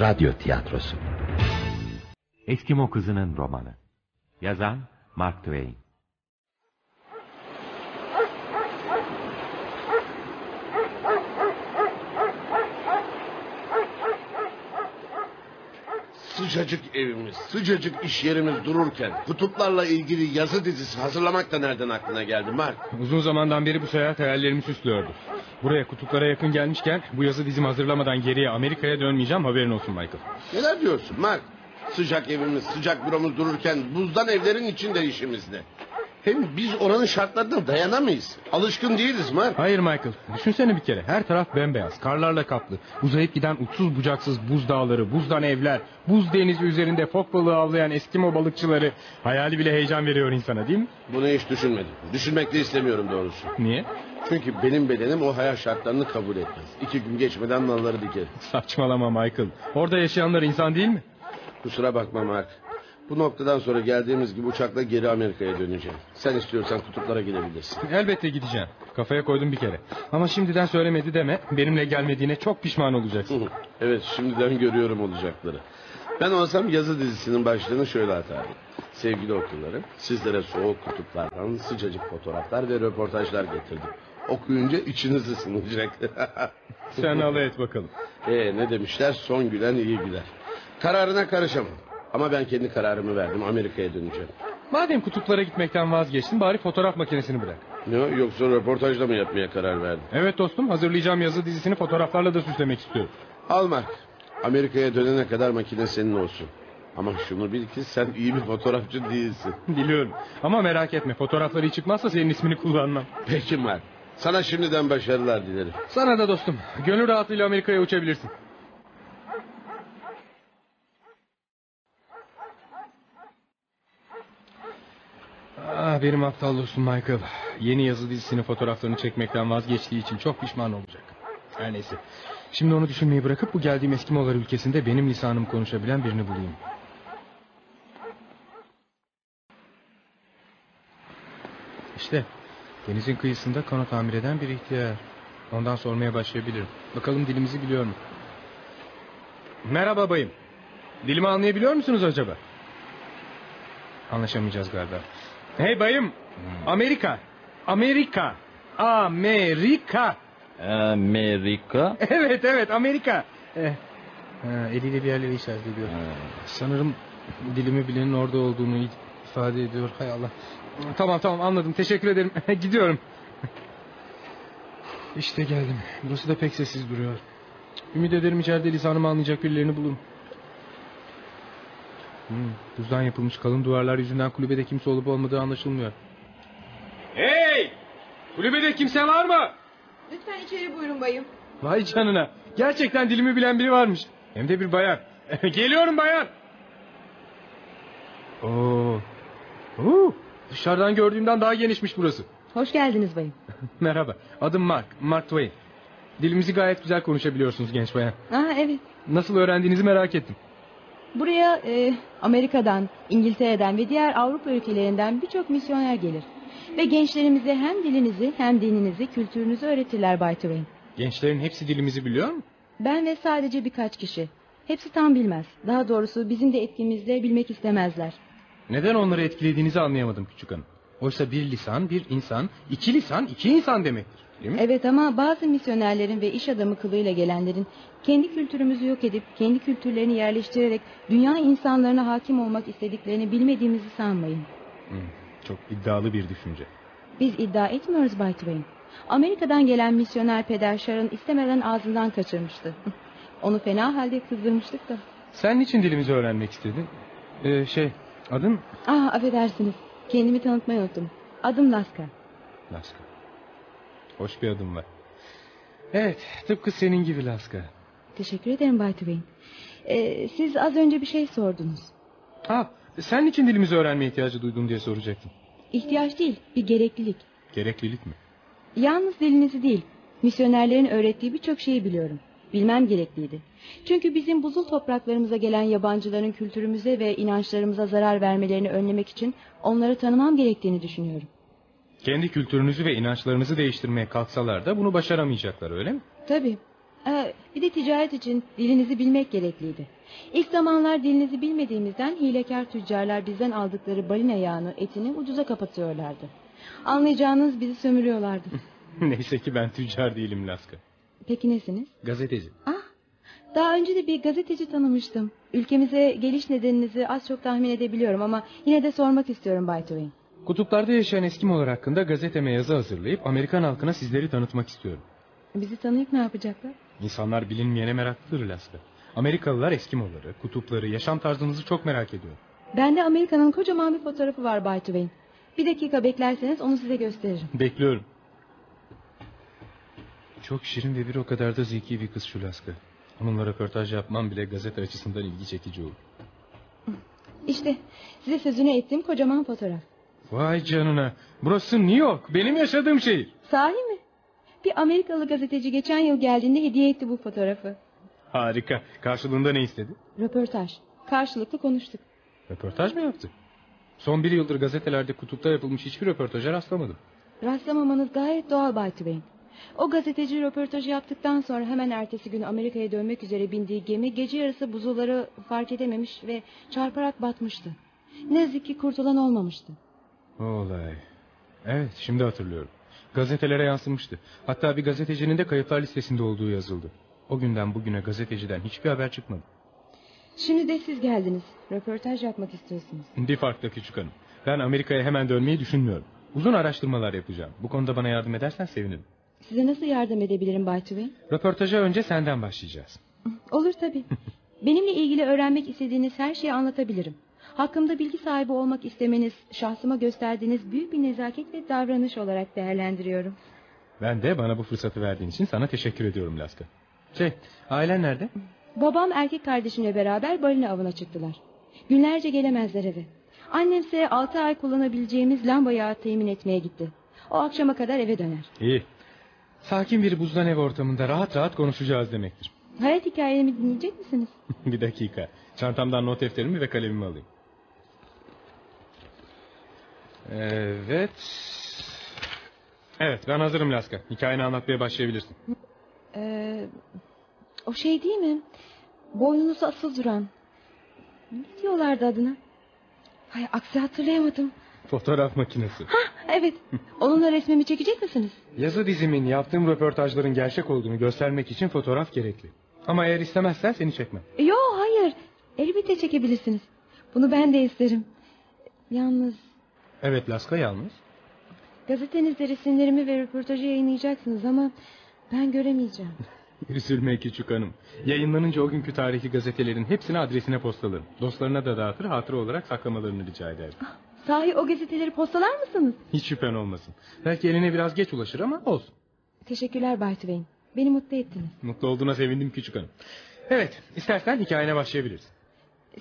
radyo tiyatrosu. Eskimo Kızının Romanı Yazan Mark Twain Sıcacık evimiz, sıcacık iş yerimiz dururken kutuplarla ilgili yazı dizisi hazırlamak da nereden aklına geldi Mark? Uzun zamandan beri bu seyahat hayallerimi süslüyordu. Buraya kutuplara yakın gelmişken bu yazı dizimi hazırlamadan geriye Amerika'ya dönmeyeceğim haberin olsun Michael. Neler diyorsun Mark? Sıcak evimiz, sıcak büromuz dururken buzdan evlerin içinde işimiz ne? Hem biz oranın şartlarına dayanamayız. Alışkın değiliz Mark. Hayır Michael düşünsene bir kere her taraf bembeyaz karlarla kaplı. Uzayıp giden uçsuz bucaksız buz dağları, buzdan evler, buz denizi üzerinde fok balığı avlayan Eskimo balıkçıları. Hayali bile heyecan veriyor insana değil mi? Bunu hiç düşünmedim. Düşünmek de istemiyorum doğrusu. Niye? Çünkü benim bedenim o hayal şartlarını kabul etmez. İki gün geçmeden nalları dikerim. Saçmalama Michael. Orada yaşayanlar insan değil mi? Kusura bakma Mark. Bu noktadan sonra geldiğimiz gibi uçakla geri Amerika'ya döneceğim. Sen istiyorsan kutuplara gidebilirsin. Elbette gideceğim. Kafaya koydum bir kere. Ama şimdiden söylemedi deme. Benimle gelmediğine çok pişman olacaksın. evet şimdiden görüyorum olacakları. Ben olsam yazı dizisinin başlığını şöyle atardım. Sevgili okurlarım sizlere soğuk kutuplardan sıcacık fotoğraflar ve röportajlar getirdim. Okuyunca içiniz ısınacak. Sen alay et bakalım. ee, ne demişler son gülen iyi güler. Kararına karışamam. Ama ben kendi kararımı verdim Amerika'ya döneceğim. Madem kutuplara gitmekten vazgeçtin bari fotoğraf makinesini bırak. Ne yoksa röportajla mı yapmaya karar verdin? Evet dostum hazırlayacağım yazı dizisini fotoğraflarla da süslemek istiyorum. Al Mark. Amerika'ya dönene kadar makine senin olsun. Ama şunu bil ki sen iyi bir fotoğrafçı değilsin. Biliyorum ama merak etme fotoğrafları çıkmazsa senin ismini kullanmam. Peki Mark. Sana şimdiden başarılar dilerim. Sana da dostum gönül rahatlığıyla Amerika'ya uçabilirsin. Ah, benim aptal dostum Michael. Yeni yazı dizisinin fotoğraflarını çekmekten vazgeçtiği için çok pişman olacak. Her neyse. Şimdi onu düşünmeyi bırakıp bu geldiğim Eskimolar ülkesinde benim lisanımı konuşabilen birini bulayım. İşte denizin kıyısında kano tamir eden bir ihtiyar. Ondan sormaya başlayabilirim. Bakalım dilimizi biliyor mu? Merhaba bayım. Dilimi anlayabiliyor musunuz acaba? Anlaşamayacağız galiba. Hey bayım. Amerika. Amerika. Amerika. Amerika. Evet evet Amerika. Eh, ha, eliyle bir yerlere işaret ediyor. Sanırım dilimi bilenin orada olduğunu ifade ediyor. Hay Allah. Tamam tamam anladım. Teşekkür ederim. Gidiyorum. İşte geldim. Burası da pek sessiz duruyor. Ümit ederim içeride lisanımı anlayacak birilerini bulurum. Hmm, buzdan yapılmış kalın duvarlar yüzünden kulübede kimse olup olmadığı anlaşılmıyor. Hey! Kulübede kimse var mı? Lütfen içeri buyurun bayım. Vay canına. Gerçekten dilimi bilen biri varmış. Hem de bir bayan. Geliyorum bayan. Oo. Oo. Dışarıdan gördüğümden daha genişmiş burası. Hoş geldiniz bayım. Merhaba. Adım Mark. Mark Twain. Dilimizi gayet güzel konuşabiliyorsunuz genç bayan. Aa, evet. Nasıl öğrendiğinizi merak ettim. Buraya e, Amerika'dan, İngiltere'den ve diğer Avrupa ülkelerinden birçok misyoner gelir. Ve gençlerimize hem dilinizi hem dininizi, kültürünüzü öğretirler Bay Twain. Gençlerin hepsi dilimizi biliyor mu? Ben ve sadece birkaç kişi. Hepsi tam bilmez. Daha doğrusu bizim de etkimizde bilmek istemezler. Neden onları etkilediğinizi anlayamadım küçük hanım. Oysa bir lisan bir insan, iki lisan iki insan demektir. Değil mi? Evet ama bazı misyonerlerin ve iş adamı kılığıyla gelenlerin kendi kültürümüzü yok edip kendi kültürlerini yerleştirerek dünya insanlarına hakim olmak istediklerini bilmediğimizi sanmayın. Hmm, çok iddialı bir düşünce. Biz iddia etmiyoruz Bay Twain. Amerika'dan gelen misyoner peder Sharon istemeden ağzından kaçırmıştı. Onu fena halde kızdırmıştık da. Sen niçin dilimizi öğrenmek istedin? Ee, şey, adın Ah affedersiniz. Kendimi tanıtmayı unuttum. Adım Laska. Laska. Hoş bir adım var. Evet, tıpkı senin gibi Laska. Teşekkür ederim Bay Twain. Ee, siz az önce bir şey sordunuz. Ha, sen niçin dilimizi öğrenmeye ihtiyacı duydun diye soracaktım. İhtiyaç değil, bir gereklilik. Gereklilik mi? Yalnız dilinizi değil, misyonerlerin öğrettiği birçok şeyi biliyorum. Bilmem gerekliydi. Çünkü bizim buzul topraklarımıza gelen yabancıların kültürümüze ve inançlarımıza zarar vermelerini önlemek için onları tanımam gerektiğini düşünüyorum. Kendi kültürünüzü ve inançlarınızı değiştirmeye kalksalar da bunu başaramayacaklar öyle mi? Tabii. Ee, Bir de ticaret için dilinizi bilmek gerekliydi. İlk zamanlar dilinizi bilmediğimizden hilekar tüccarlar bizden aldıkları balina yağını, etini ucuza kapatıyorlardı. Anlayacağınız bizi sömürüyorlardı. Neyse ki ben tüccar değilim Laska. Peki nesiniz? Gazeteci. Ah, daha önce de bir gazeteci tanımıştım. Ülkemize geliş nedeninizi az çok tahmin edebiliyorum ama yine de sormak istiyorum Bay Twain. Kutuplarda yaşayan Eskimolar hakkında gazeteme yazı hazırlayıp Amerikan halkına sizleri tanıtmak istiyorum. Bizi tanıyıp ne yapacaklar? İnsanlar bilinmeyene meraklıdır Laska. Amerikalılar Eskimoları, kutupları, yaşam tarzınızı çok merak ediyor. Bende Amerika'nın kocaman bir fotoğrafı var Bay Twain. Bir dakika beklerseniz onu size gösteririm. Bekliyorum. Çok şirin ve bir o kadar da zeki bir kız şu Laska. Onunla röportaj yapmam bile gazete açısından ilgi çekici olur. İşte size sözünü ettiğim kocaman fotoğraf. Vay canına. Burası New York. Benim yaşadığım şehir. Sahi mi? Bir Amerikalı gazeteci geçen yıl geldiğinde hediye etti bu fotoğrafı. Harika. Karşılığında ne istedi? Röportaj. Karşılıklı konuştuk. Röportaj mı yaptı? Son bir yıldır gazetelerde kutupta yapılmış hiçbir röportaja rastlamadım. Rastlamamanız gayet doğal Bay Twain. O gazeteci röportajı yaptıktan sonra hemen ertesi gün Amerika'ya dönmek üzere bindiği gemi gece yarısı buzulları fark edememiş ve çarparak batmıştı. Ne yazık ki kurtulan olmamıştı. Olay. Evet şimdi hatırlıyorum. Gazetelere yansımıştı. Hatta bir gazetecinin de kayıplar listesinde olduğu yazıldı. O günden bugüne gazeteciden hiçbir haber çıkmadı. Şimdi de siz geldiniz. Röportaj yapmak istiyorsunuz. Bir farklı küçük hanım. Ben Amerika'ya hemen dönmeyi düşünmüyorum. Uzun araştırmalar yapacağım. Bu konuda bana yardım edersen sevinirim. Size nasıl yardım edebilirim Bay Twain? Röportaja önce senden başlayacağız. Olur tabii. Benimle ilgili öğrenmek istediğiniz her şeyi anlatabilirim. Hakkımda bilgi sahibi olmak istemeniz, şahsıma gösterdiğiniz büyük bir nezaket ve davranış olarak değerlendiriyorum. Ben de bana bu fırsatı verdiğin için sana teşekkür ediyorum Laska. Şey, ailen nerede? Babam erkek kardeşimle beraber balina avına çıktılar. Günlerce gelemezler eve. Annemse altı ay kullanabileceğimiz lamba yağı temin etmeye gitti. O akşama kadar eve döner. İyi. Sakin bir buzdan ev ortamında rahat rahat konuşacağız demektir. Hayat hikayemi dinleyecek misiniz? bir dakika. Çantamdan not defterimi ve kalemimi alayım. Evet. Evet ben hazırım Laska. Hikayeni anlatmaya başlayabilirsin. Ee, o şey değil mi? Boynunuzu asıl duran. Ne diyorlardı adına? Hay aksi hatırlayamadım. Fotoğraf makinesi. Evet. Onunla resmimi çekecek misiniz? Yazı dizimin yaptığım röportajların gerçek olduğunu göstermek için fotoğraf gerekli. Ama eğer istemezsen seni çekmem. Yo hayır. Elbette çekebilirsiniz. Bunu ben de isterim. Yalnız Evet Laska yalnız. gazetenizde resimlerimi ve röportajı yayınlayacaksınız ama ben göremeyeceğim. Üzülme küçük hanım. Yayınlanınca o günkü tarihi gazetelerin hepsini adresine postalarım. Dostlarına da dağıtır hatıra olarak saklamalarını rica ederim. Sahi o gazeteleri postalar mısınız? Hiç şüphen olmasın. Belki eline biraz geç ulaşır ama olsun. Teşekkürler Bay Twain. Beni mutlu ettiniz. Mutlu olduğuna sevindim küçük hanım. Evet istersen hikayene başlayabiliriz.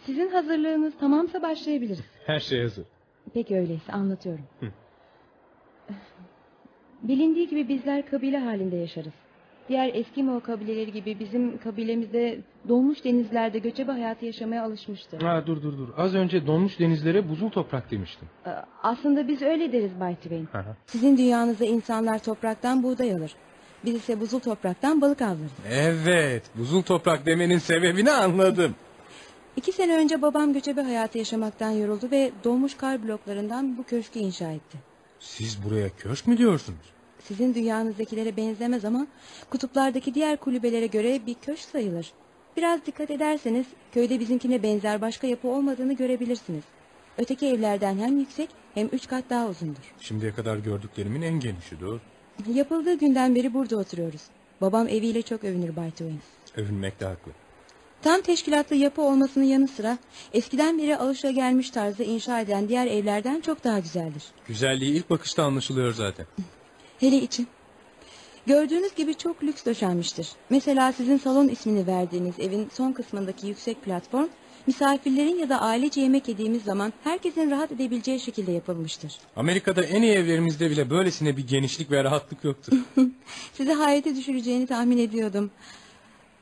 Sizin hazırlığınız tamamsa başlayabiliriz. Her şey hazır. Peki öyleyse anlatıyorum. Hı. Bilindiği gibi bizler kabile halinde yaşarız. Diğer Eskimo kabileleri gibi bizim kabilemizde doğmuş denizlerde göçebe hayatı yaşamaya alışmıştı. Ha, dur dur dur. Az önce donmuş denizlere buzul toprak demiştim. Ee, Aslında biz öyle deriz Bay Twain. Aha. Sizin dünyanızda insanlar topraktan buğday alır. Biz ise buzul topraktan balık avlarız. Evet buzul toprak demenin sebebini anladım. İki sene önce babam göçebe hayatı yaşamaktan yoruldu ve doğmuş kar bloklarından bu köşkü inşa etti. Siz buraya köşk mü diyorsunuz? Sizin dünyanızdakilere benzemez ama kutuplardaki diğer kulübelere göre bir köşk sayılır. Biraz dikkat ederseniz köyde bizimkine benzer başka yapı olmadığını görebilirsiniz. Öteki evlerden hem yüksek hem üç kat daha uzundur. Şimdiye kadar gördüklerimin en genişi doğru. Yapıldığı günden beri burada oturuyoruz. Babam eviyle çok övünür Bay Twain. Övünmekte haklı. Tam teşkilatlı yapı olmasının yanı sıra eskiden beri alışagelmiş tarzda inşa edilen diğer evlerden çok daha güzeldir. Güzelliği ilk bakışta anlaşılıyor zaten. Hele için. Gördüğünüz gibi çok lüks döşenmiştir. Mesela sizin salon ismini verdiğiniz evin son kısmındaki yüksek platform, misafirlerin ya da ailece yemek yediğimiz zaman herkesin rahat edebileceği şekilde yapılmıştır. Amerika'da en iyi evlerimizde bile böylesine bir genişlik ve rahatlık yoktur. Sizi hayrete düşüreceğini tahmin ediyordum.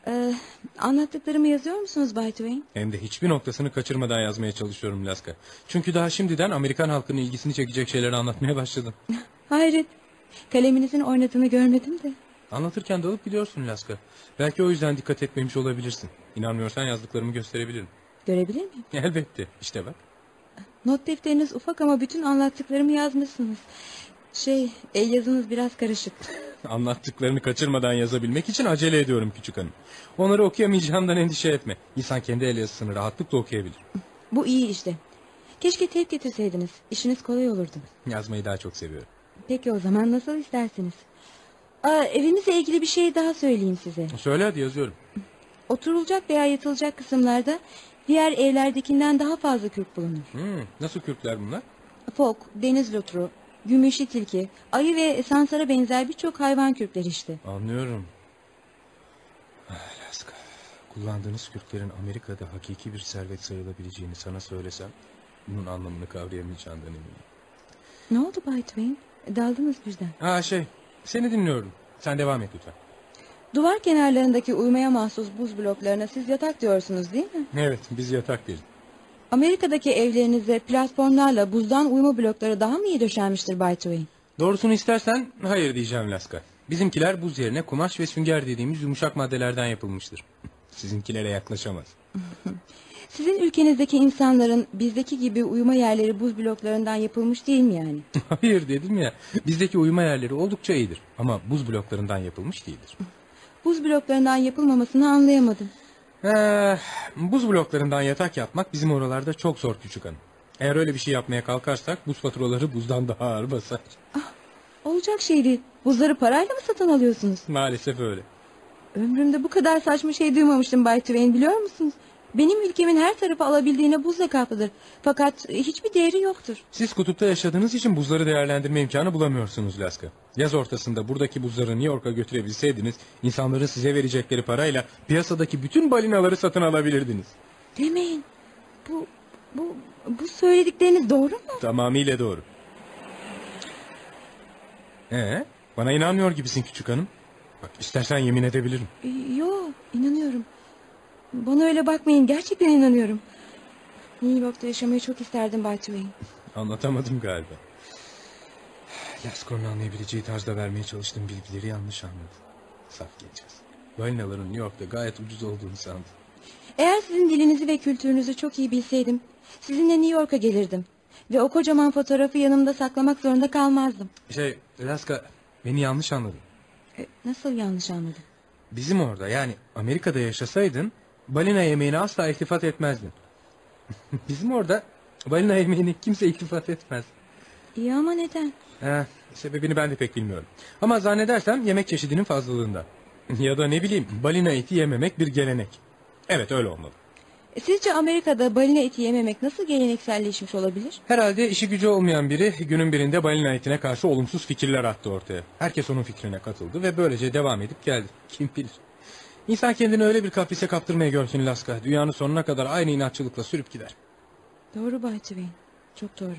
Ee, anlattıklarımı yazıyor musunuz Bay Twain? Hem de hiçbir noktasını kaçırmadan yazmaya çalışıyorum Laska. Çünkü daha şimdiden Amerikan halkının ilgisini çekecek şeyleri anlatmaya başladım. Hayret. Kaleminizin oynadığını görmedim de. Anlatırken dalıp gidiyorsun Laska. Belki o yüzden dikkat etmemiş olabilirsin. İnanmıyorsan yazdıklarımı gösterebilirim. Görebilir miyim? Elbette. İşte bak. Not defteriniz ufak ama bütün anlattıklarımı yazmışsınız. Şey, el yazınız biraz karışık. Anlattıklarını kaçırmadan yazabilmek için acele ediyorum küçük hanım. Onları okuyamayacağımdan endişe etme. İnsan kendi el yazısını rahatlıkla okuyabilir. Bu iyi işte. Keşke teyp getirseydiniz. İşiniz kolay olurdu. Yazmayı daha çok seviyorum. Peki o zaman nasıl isterseniz. Aa, evimizle ilgili bir şey daha söyleyeyim size. Söyle hadi yazıyorum. Oturulacak veya yatılacak kısımlarda diğer evlerdekinden daha fazla kürk bulunur. Hmm, nasıl kürkler bunlar? Fok, deniz loturu, gümüşü tilki, ayı ve sansara benzer birçok hayvan kürkleri işte. Anlıyorum. Ah, Laska. Kullandığınız kürklerin Amerika'da hakiki bir servet sayılabileceğini sana söylesem... ...bunun anlamını kavrayamayacağından eminim. Ne oldu Bay Twain? Daldınız birden. Ha şey, seni dinliyorum. Sen devam et lütfen. Duvar kenarlarındaki uyumaya mahsus buz bloklarına siz yatak diyorsunuz değil mi? Evet, biz yatak deriz. Amerika'daki evlerinizde platformlarla buzdan uyuma blokları daha mı iyi döşenmiştir Bay Twain? Doğrusunu istersen hayır diyeceğim Laska. Bizimkiler buz yerine kumaş ve sünger dediğimiz yumuşak maddelerden yapılmıştır. Sizinkilere yaklaşamaz. Sizin ülkenizdeki insanların bizdeki gibi uyuma yerleri buz bloklarından yapılmış değil mi yani? hayır dedim ya. Bizdeki uyuma yerleri oldukça iyidir. Ama buz bloklarından yapılmış değildir. Buz bloklarından yapılmamasını anlayamadım. Eh, buz bloklarından yatak yapmak bizim oralarda çok zor küçük hanım. Eğer öyle bir şey yapmaya kalkarsak buz faturaları buzdan daha ağır basar. Olacak şey değil. Buzları parayla mı satın alıyorsunuz? Maalesef öyle. Ömrümde bu kadar saçma şey duymamıştım Bay Twain biliyor musunuz? Benim ülkemin her tarafı alabildiğine buzla kaplıdır. Fakat hiçbir değeri yoktur. Siz kutupta yaşadığınız için buzları değerlendirme imkanı bulamıyorsunuz Laska. Yaz ortasında buradaki buzları New York'a götürebilseydiniz... ...insanların size verecekleri parayla piyasadaki bütün balinaları satın alabilirdiniz. Demeyin. Bu, bu, bu söyledikleriniz doğru mu? Tamamıyla doğru. Ee, bana inanmıyor gibisin küçük hanım. Bak istersen yemin edebilirim. Ee, Yo, inanıyorum. Bana öyle bakmayın, gerçekten inanıyorum. New York'ta yaşamayı çok isterdim Bay Twain. Anlatamadım galiba. Lasco'nun anlayabileceği tarzda vermeye çalıştığım bilgileri yanlış anladı. Saf geçeceğiz. Balinaların New York'ta gayet ucuz olduğunu sandı. Eğer sizin dilinizi ve kültürünüzü çok iyi bilseydim, sizinle New York'a gelirdim. Ve o kocaman fotoğrafı yanımda saklamak zorunda kalmazdım. Şey, Laska beni yanlış anladın. E, nasıl yanlış anladım? Bizim orada yani Amerika'da yaşasaydın balina yemeğine asla iltifat etmezdin. Bizim orada balina yemeğine kimse iltifat etmez. İyi ama neden? He, sebebini ben de pek bilmiyorum. Ama zannedersem yemek çeşidinin fazlalığında. ya da ne bileyim balina eti yememek bir gelenek. Evet öyle olmalı. Sizce Amerika'da balina eti yememek nasıl gelenekselleşmiş olabilir? Herhalde işi gücü olmayan biri günün birinde balina etine karşı olumsuz fikirler attı ortaya. Herkes onun fikrine katıldı ve böylece devam edip geldi. Kim bilir. İnsan kendini öyle bir kaprise kaptırmaya görsün Laska. Dünyanın sonuna kadar aynı inatçılıkla sürüp gider. Doğru Bay Twain. Çok doğru.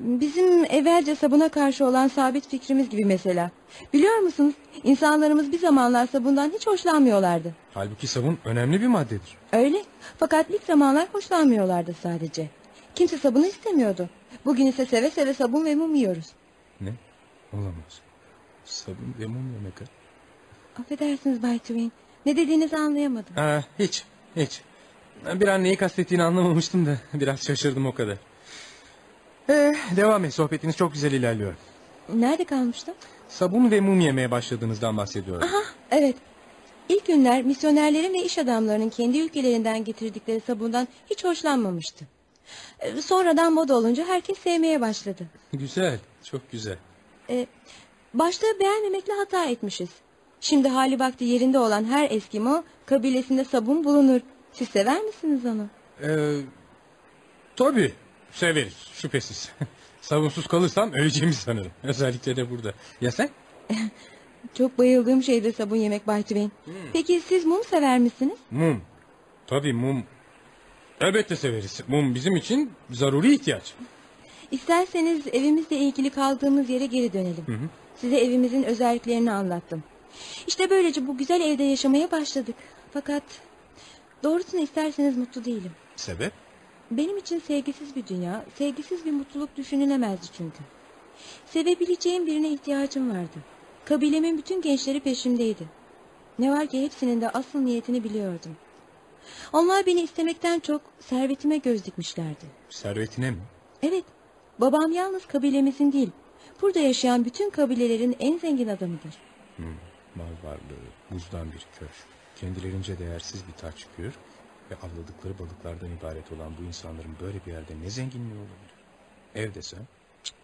Bizim evvelce sabuna karşı olan sabit fikrimiz gibi mesela. Biliyor musunuz? İnsanlarımız bir zamanlar sabundan hiç hoşlanmıyorlardı. Halbuki sabun önemli bir maddedir. Öyle. Fakat ilk zamanlar hoşlanmıyorlardı sadece. Kimse sabunu istemiyordu. Bugün ise seve seve sabun ve mum yiyoruz. Ne? Olamaz. Sabun ve mum yemek ha? Affedersiniz Bay Twain. Ne dediğinizi anlayamadım. Ha, hiç, hiç. Bir an neyi kastettiğini anlamamıştım da biraz şaşırdım o kadar. Ee, devam et sohbetiniz çok güzel ilerliyor. Nerede kalmıştım? Sabun ve mum yemeye başladığınızdan bahsediyorum. Aha evet. İlk günler misyonerlerin ve iş adamlarının kendi ülkelerinden getirdikleri sabundan hiç hoşlanmamıştı. Ee, Sonradan moda olunca herkes sevmeye başladı. Güzel, çok güzel. Ee, başta beğenmemekle hata etmişiz. Şimdi hali vakti yerinde olan her Eskimo kabilesinde sabun bulunur. Siz sever misiniz onu? Ee, tabii, severiz şüphesiz. Sabunsuz kalırsam öleceğimi sanırım. Özellikle de burada. Ya sen? Çok bayıldığım şeydir sabun yemek Bay Twain. Peki siz mum sever misiniz? Mum. Tabii mum. Elbette severiz. Mum bizim için zaruri ihtiyaç. İsterseniz evimizle ilgili kaldığımız yere geri dönelim. Size evimizin özelliklerini anlattım. İşte böylece bu güzel evde yaşamaya başladık. Fakat doğrusunu isterseniz mutlu değilim. Sebep? Benim için sevgisiz bir dünya, sevgisiz bir mutluluk düşünülemezdi çünkü. Sevebileceğim birine ihtiyacım vardı. Kabilemin bütün gençleri peşimdeydi. Ne var ki hepsinin de asıl niyetini biliyordum. Onlar beni istemekten çok servetime göz dikmişlerdi. Servetine mi? Evet, babam yalnız kabilemizin değil, burada yaşayan bütün kabilelerin en zengin adamıdır. Mal varlığı, buzdan bir köşk, kendilerince değersiz bir taç gür ve avladıkları balıklardan ibaret olan bu insanların böyle bir yerde ne zenginliği olabilir? Ev desem? Cık,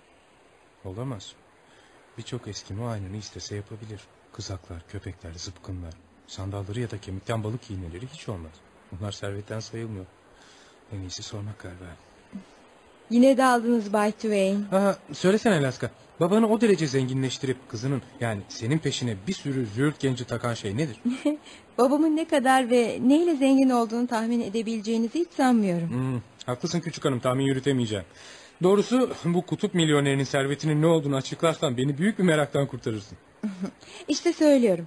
Olamaz. Birçok Eskimo aynını istese yapabilir. Kızaklar, köpekler, zıpkınlar, sandalları ya da kemikten balık iğneleri hiç olmaz. Bunlar servetten sayılmıyor. En iyisi sormak galiba. Yine de aldınız Bay Twain. Aa, söylesene Laska. Babanı o derece zenginleştirip kızının yani senin peşine bir sürü züğürt genci takan şey nedir? Babamın ne kadar ve neyle zengin olduğunu tahmin edebileceğinizi hiç sanmıyorum. Hmm, haklısın küçük hanım tahmin yürütemeyeceğim. Doğrusu bu kutup milyonerinin servetinin ne olduğunu açıklarsan beni büyük bir meraktan kurtarırsın. İşte söylüyorum.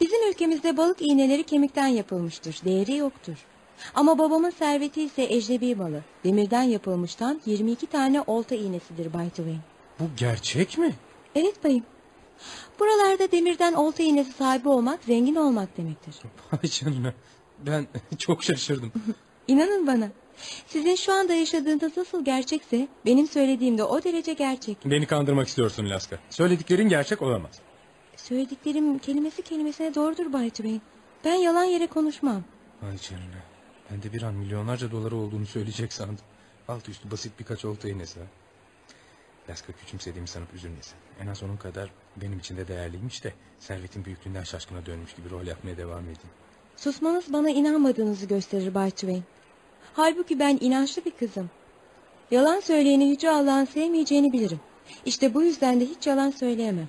Bizim ülkemizde balık iğneleri kemikten yapılmıştır. Değeri yoktur. Ama babamın serveti ise ecnebi malı. Demirden yapılmıştan 22 tane olta iğnesidir Bay Twain. Bu gerçek mi? Evet bayım. Buralarda demirden olta iğnesi sahibi olmak zengin olmak demektir. Ay canına. Ben çok şaşırdım. İnanın bana. Sizin şu anda yaşadığınız nasıl gerçekse benim söylediğim de o derece gerçek. Beni kandırmak istiyorsun Laska. Söylediklerin gerçek olamaz. Söylediklerim kelimesi kelimesine doğrudur Bay Twain. Ben yalan yere konuşmam. Ay canına. Ben de bir an milyonlarca doları olduğunu söyleyecek sandım. Alt üstü basit birkaç olta iğnesi. Laska küçümsediğimi sanıp üzülmesin. En az onun kadar benim için de değerliymiş de servetin büyüklüğünden şaşkına dönmüş gibi rol yapmaya devam edeyim. Susmanız bana inanmadığınızı gösterir Bay Twain. Halbuki ben inançlı bir kızım. Yalan söyleyeni Yüce Allah'ın sevmeyeceğini bilirim. İşte bu yüzden de hiç yalan söyleyemem.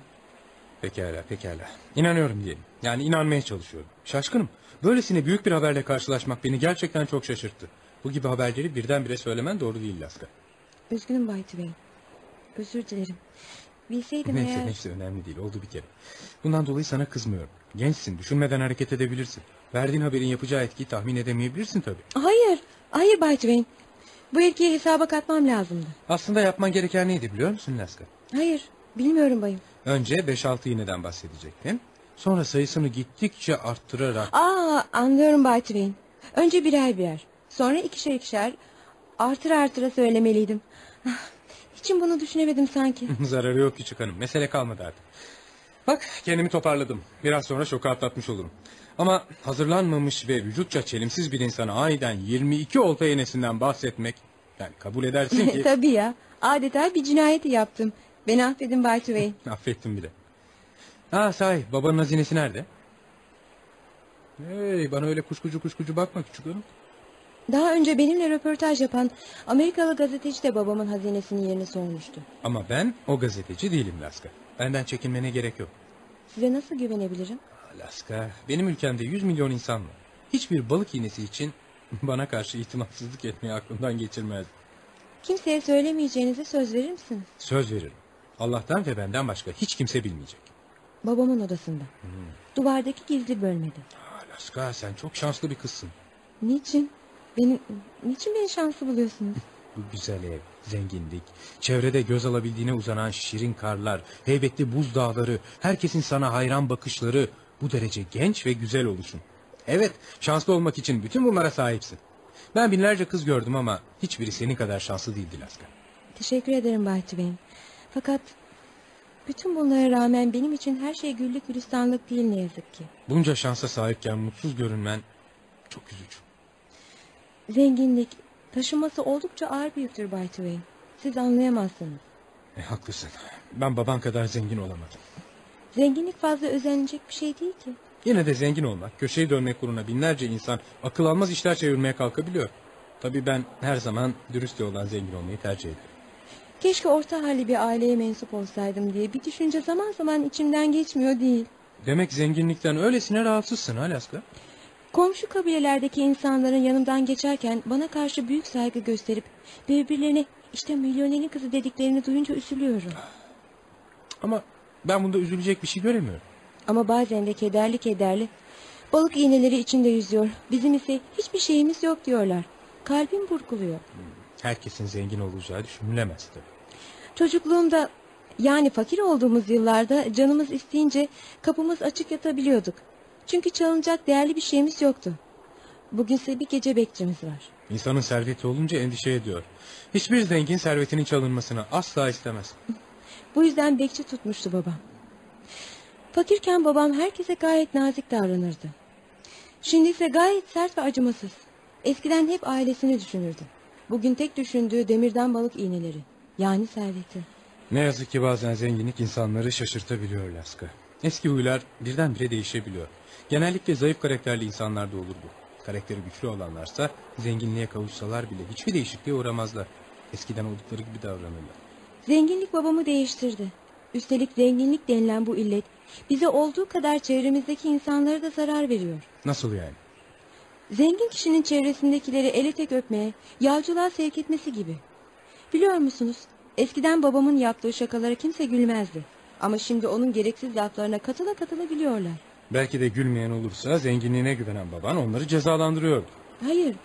Pekala pekala. İnanıyorum diyelim. Yani inanmaya çalışıyorum. Şaşkınım. Böylesine büyük bir haberle karşılaşmak beni gerçekten çok şaşırttı. Bu gibi haberleri birdenbire söylemen doğru değil Laska. Üzgünüm Bay Twain. Özür dilerim. Bilseydim Neyse eğer... neyse önemli değil oldu bir kere. Bundan dolayı sana kızmıyorum. Gençsin düşünmeden hareket edebilirsin. Verdiğin haberin yapacağı etkiyi tahmin edemeyebilirsin tabii. Hayır, hayır Bay Twain. Bu erkeği hesaba katmam lazımdı. Aslında yapman gereken neydi biliyor musun Laska? Hayır, bilmiyorum bayım. Önce 5-6 iğneden bahsedecektin. Sonra sayısını gittikçe arttırarak... Aa, anlıyorum Bay Twain. Önce birer birer. Sonra ikişer ikişer. Artır artıra söylemeliydim. Ah, Hiçim bunu düşünemedim sanki. Zararı yok küçük hanım. Mesele kalmadı artık. Bak kendimi toparladım. Biraz sonra şoku atlatmış olurum. Ama hazırlanmamış ve vücutça çelimsiz bir insana aniden 22 olta iğnesinden bahsetmek... Yani kabul edersin ki... Tabii ya. Adeta bir cinayeti yaptım. Beni affedin Bay Twain. Affettim bile. Ha sahi babanın hazinesi nerede? Hey bana öyle kuşkucu kuşkucu bakma küçük hanım. Daha önce benimle röportaj yapan Amerikalı gazeteci de babamın hazinesinin yerini sormuştu. Ama ben o gazeteci değilim Laska. Benden çekinmene gerek yok. Size nasıl güvenebilirim? Alaska, benim ülkemde 100 milyon insan var. Hiçbir balık iğnesi için bana karşı itimatsızlık etmeyi aklımdan geçirmez. Kimseye söylemeyeceğinize söz verir misiniz? Söz veririm. Allah'tan ve benden başka hiç kimse bilmeyecek. Babamın odasında. Duvardaki gizli bölmede. Alaska sen çok şanslı bir kızsın. Niçin? Beni, niçin beni şanslı buluyorsunuz? Bu güzel ev, zenginlik, çevrede göz alabildiğine uzanan şirin karlar, heybetli buz dağları, herkesin sana hayran bakışları, bu derece genç ve güzel oluşun. Evet, şanslı olmak için bütün bunlara sahipsin. Ben binlerce kız gördüm ama hiçbiri senin kadar şanslı değildi Laska. Teşekkür ederim Bay Twain. Fakat bütün bunlara rağmen benim için her şey güllük gülistanlık değil ne yazık ki. Bunca şansa sahipken mutsuz görünmen çok üzücü. Zenginlik, taşıması oldukça ağır bir yüktür Bay Twain. Siz anlayamazsınız. E, haklısın. Ben baban kadar zengin olamadım. Zenginlik fazla özenilecek bir şey değil ki. Yine de zengin olmak, köşeyi dönmek uğruna binlerce insan akıl almaz işler çevirmeye kalkabiliyor. Tabii ben her zaman dürüst yoldan zengin olmayı tercih ederim. Keşke orta halli bir aileye mensup olsaydım diye bir düşünce zaman zaman içimden geçmiyor değil. Demek zenginlikten öylesine rahatsızsın Alaska. Komşu kabilelerdeki insanların yanımdan geçerken bana karşı büyük saygı gösterip birbirlerine işte milyonerin kızı dediklerini duyunca üzülüyorum. Ama ben bunda üzülecek bir şey göremiyorum. Ama bazen de kederli kederli balık iğneleri içinde yüzüyor. Bizim ise hiçbir şeyimiz yok diyorlar. Kalbim burkuluyor. Herkesin zengin olacağı düşünülemez tabii. Çocukluğumda Yani fakir olduğumuz yıllarda canımız isteyince kapımız açık yatabiliyorduk. Çünkü çalınacak değerli bir şeyimiz yoktu. Bugünse bir gece bekçimiz var. İnsanın serveti olunca endişe ediyor. Hiçbir zengin servetinin çalınmasını asla istemez. Bu yüzden bekçi tutmuştu babam. Fakirken babam herkese gayet nazik davranırdı. Şimdi ise gayet sert ve acımasız. Eskiden hep ailesini düşünürdü. Bugün tek düşündüğü demirden balık iğneleri. Yani serveti. Ne yazık ki bazen zenginlik insanları şaşırtabiliyor Laska. Eski huylar birdenbire değişebiliyor. Genellikle zayıf karakterli insanlarda olur bu. Karakteri güçlü olanlarsa zenginliğe kavuşsalar bile hiçbir değişikliğe uğramazlar. Eskiden oldukları gibi davranırlar. Zenginlik babamı değiştirdi. Üstelik zenginlik denilen bu illet bize olduğu kadar çevremizdeki insanlara da zarar veriyor. Nasıl yani? Zengin kişinin çevresindekileri ele tek öpmeye, yağcılığa sevk etmesi gibi. Biliyor musunuz? Eskiden babamın yaptığı şakalara kimse gülmezdi. Ama şimdi onun gereksiz laflarına katıla katıla gülüyorlar. Belki de gülmeyen olursa zenginliğine güvenen baban onları cezalandırıyordu. Hayır,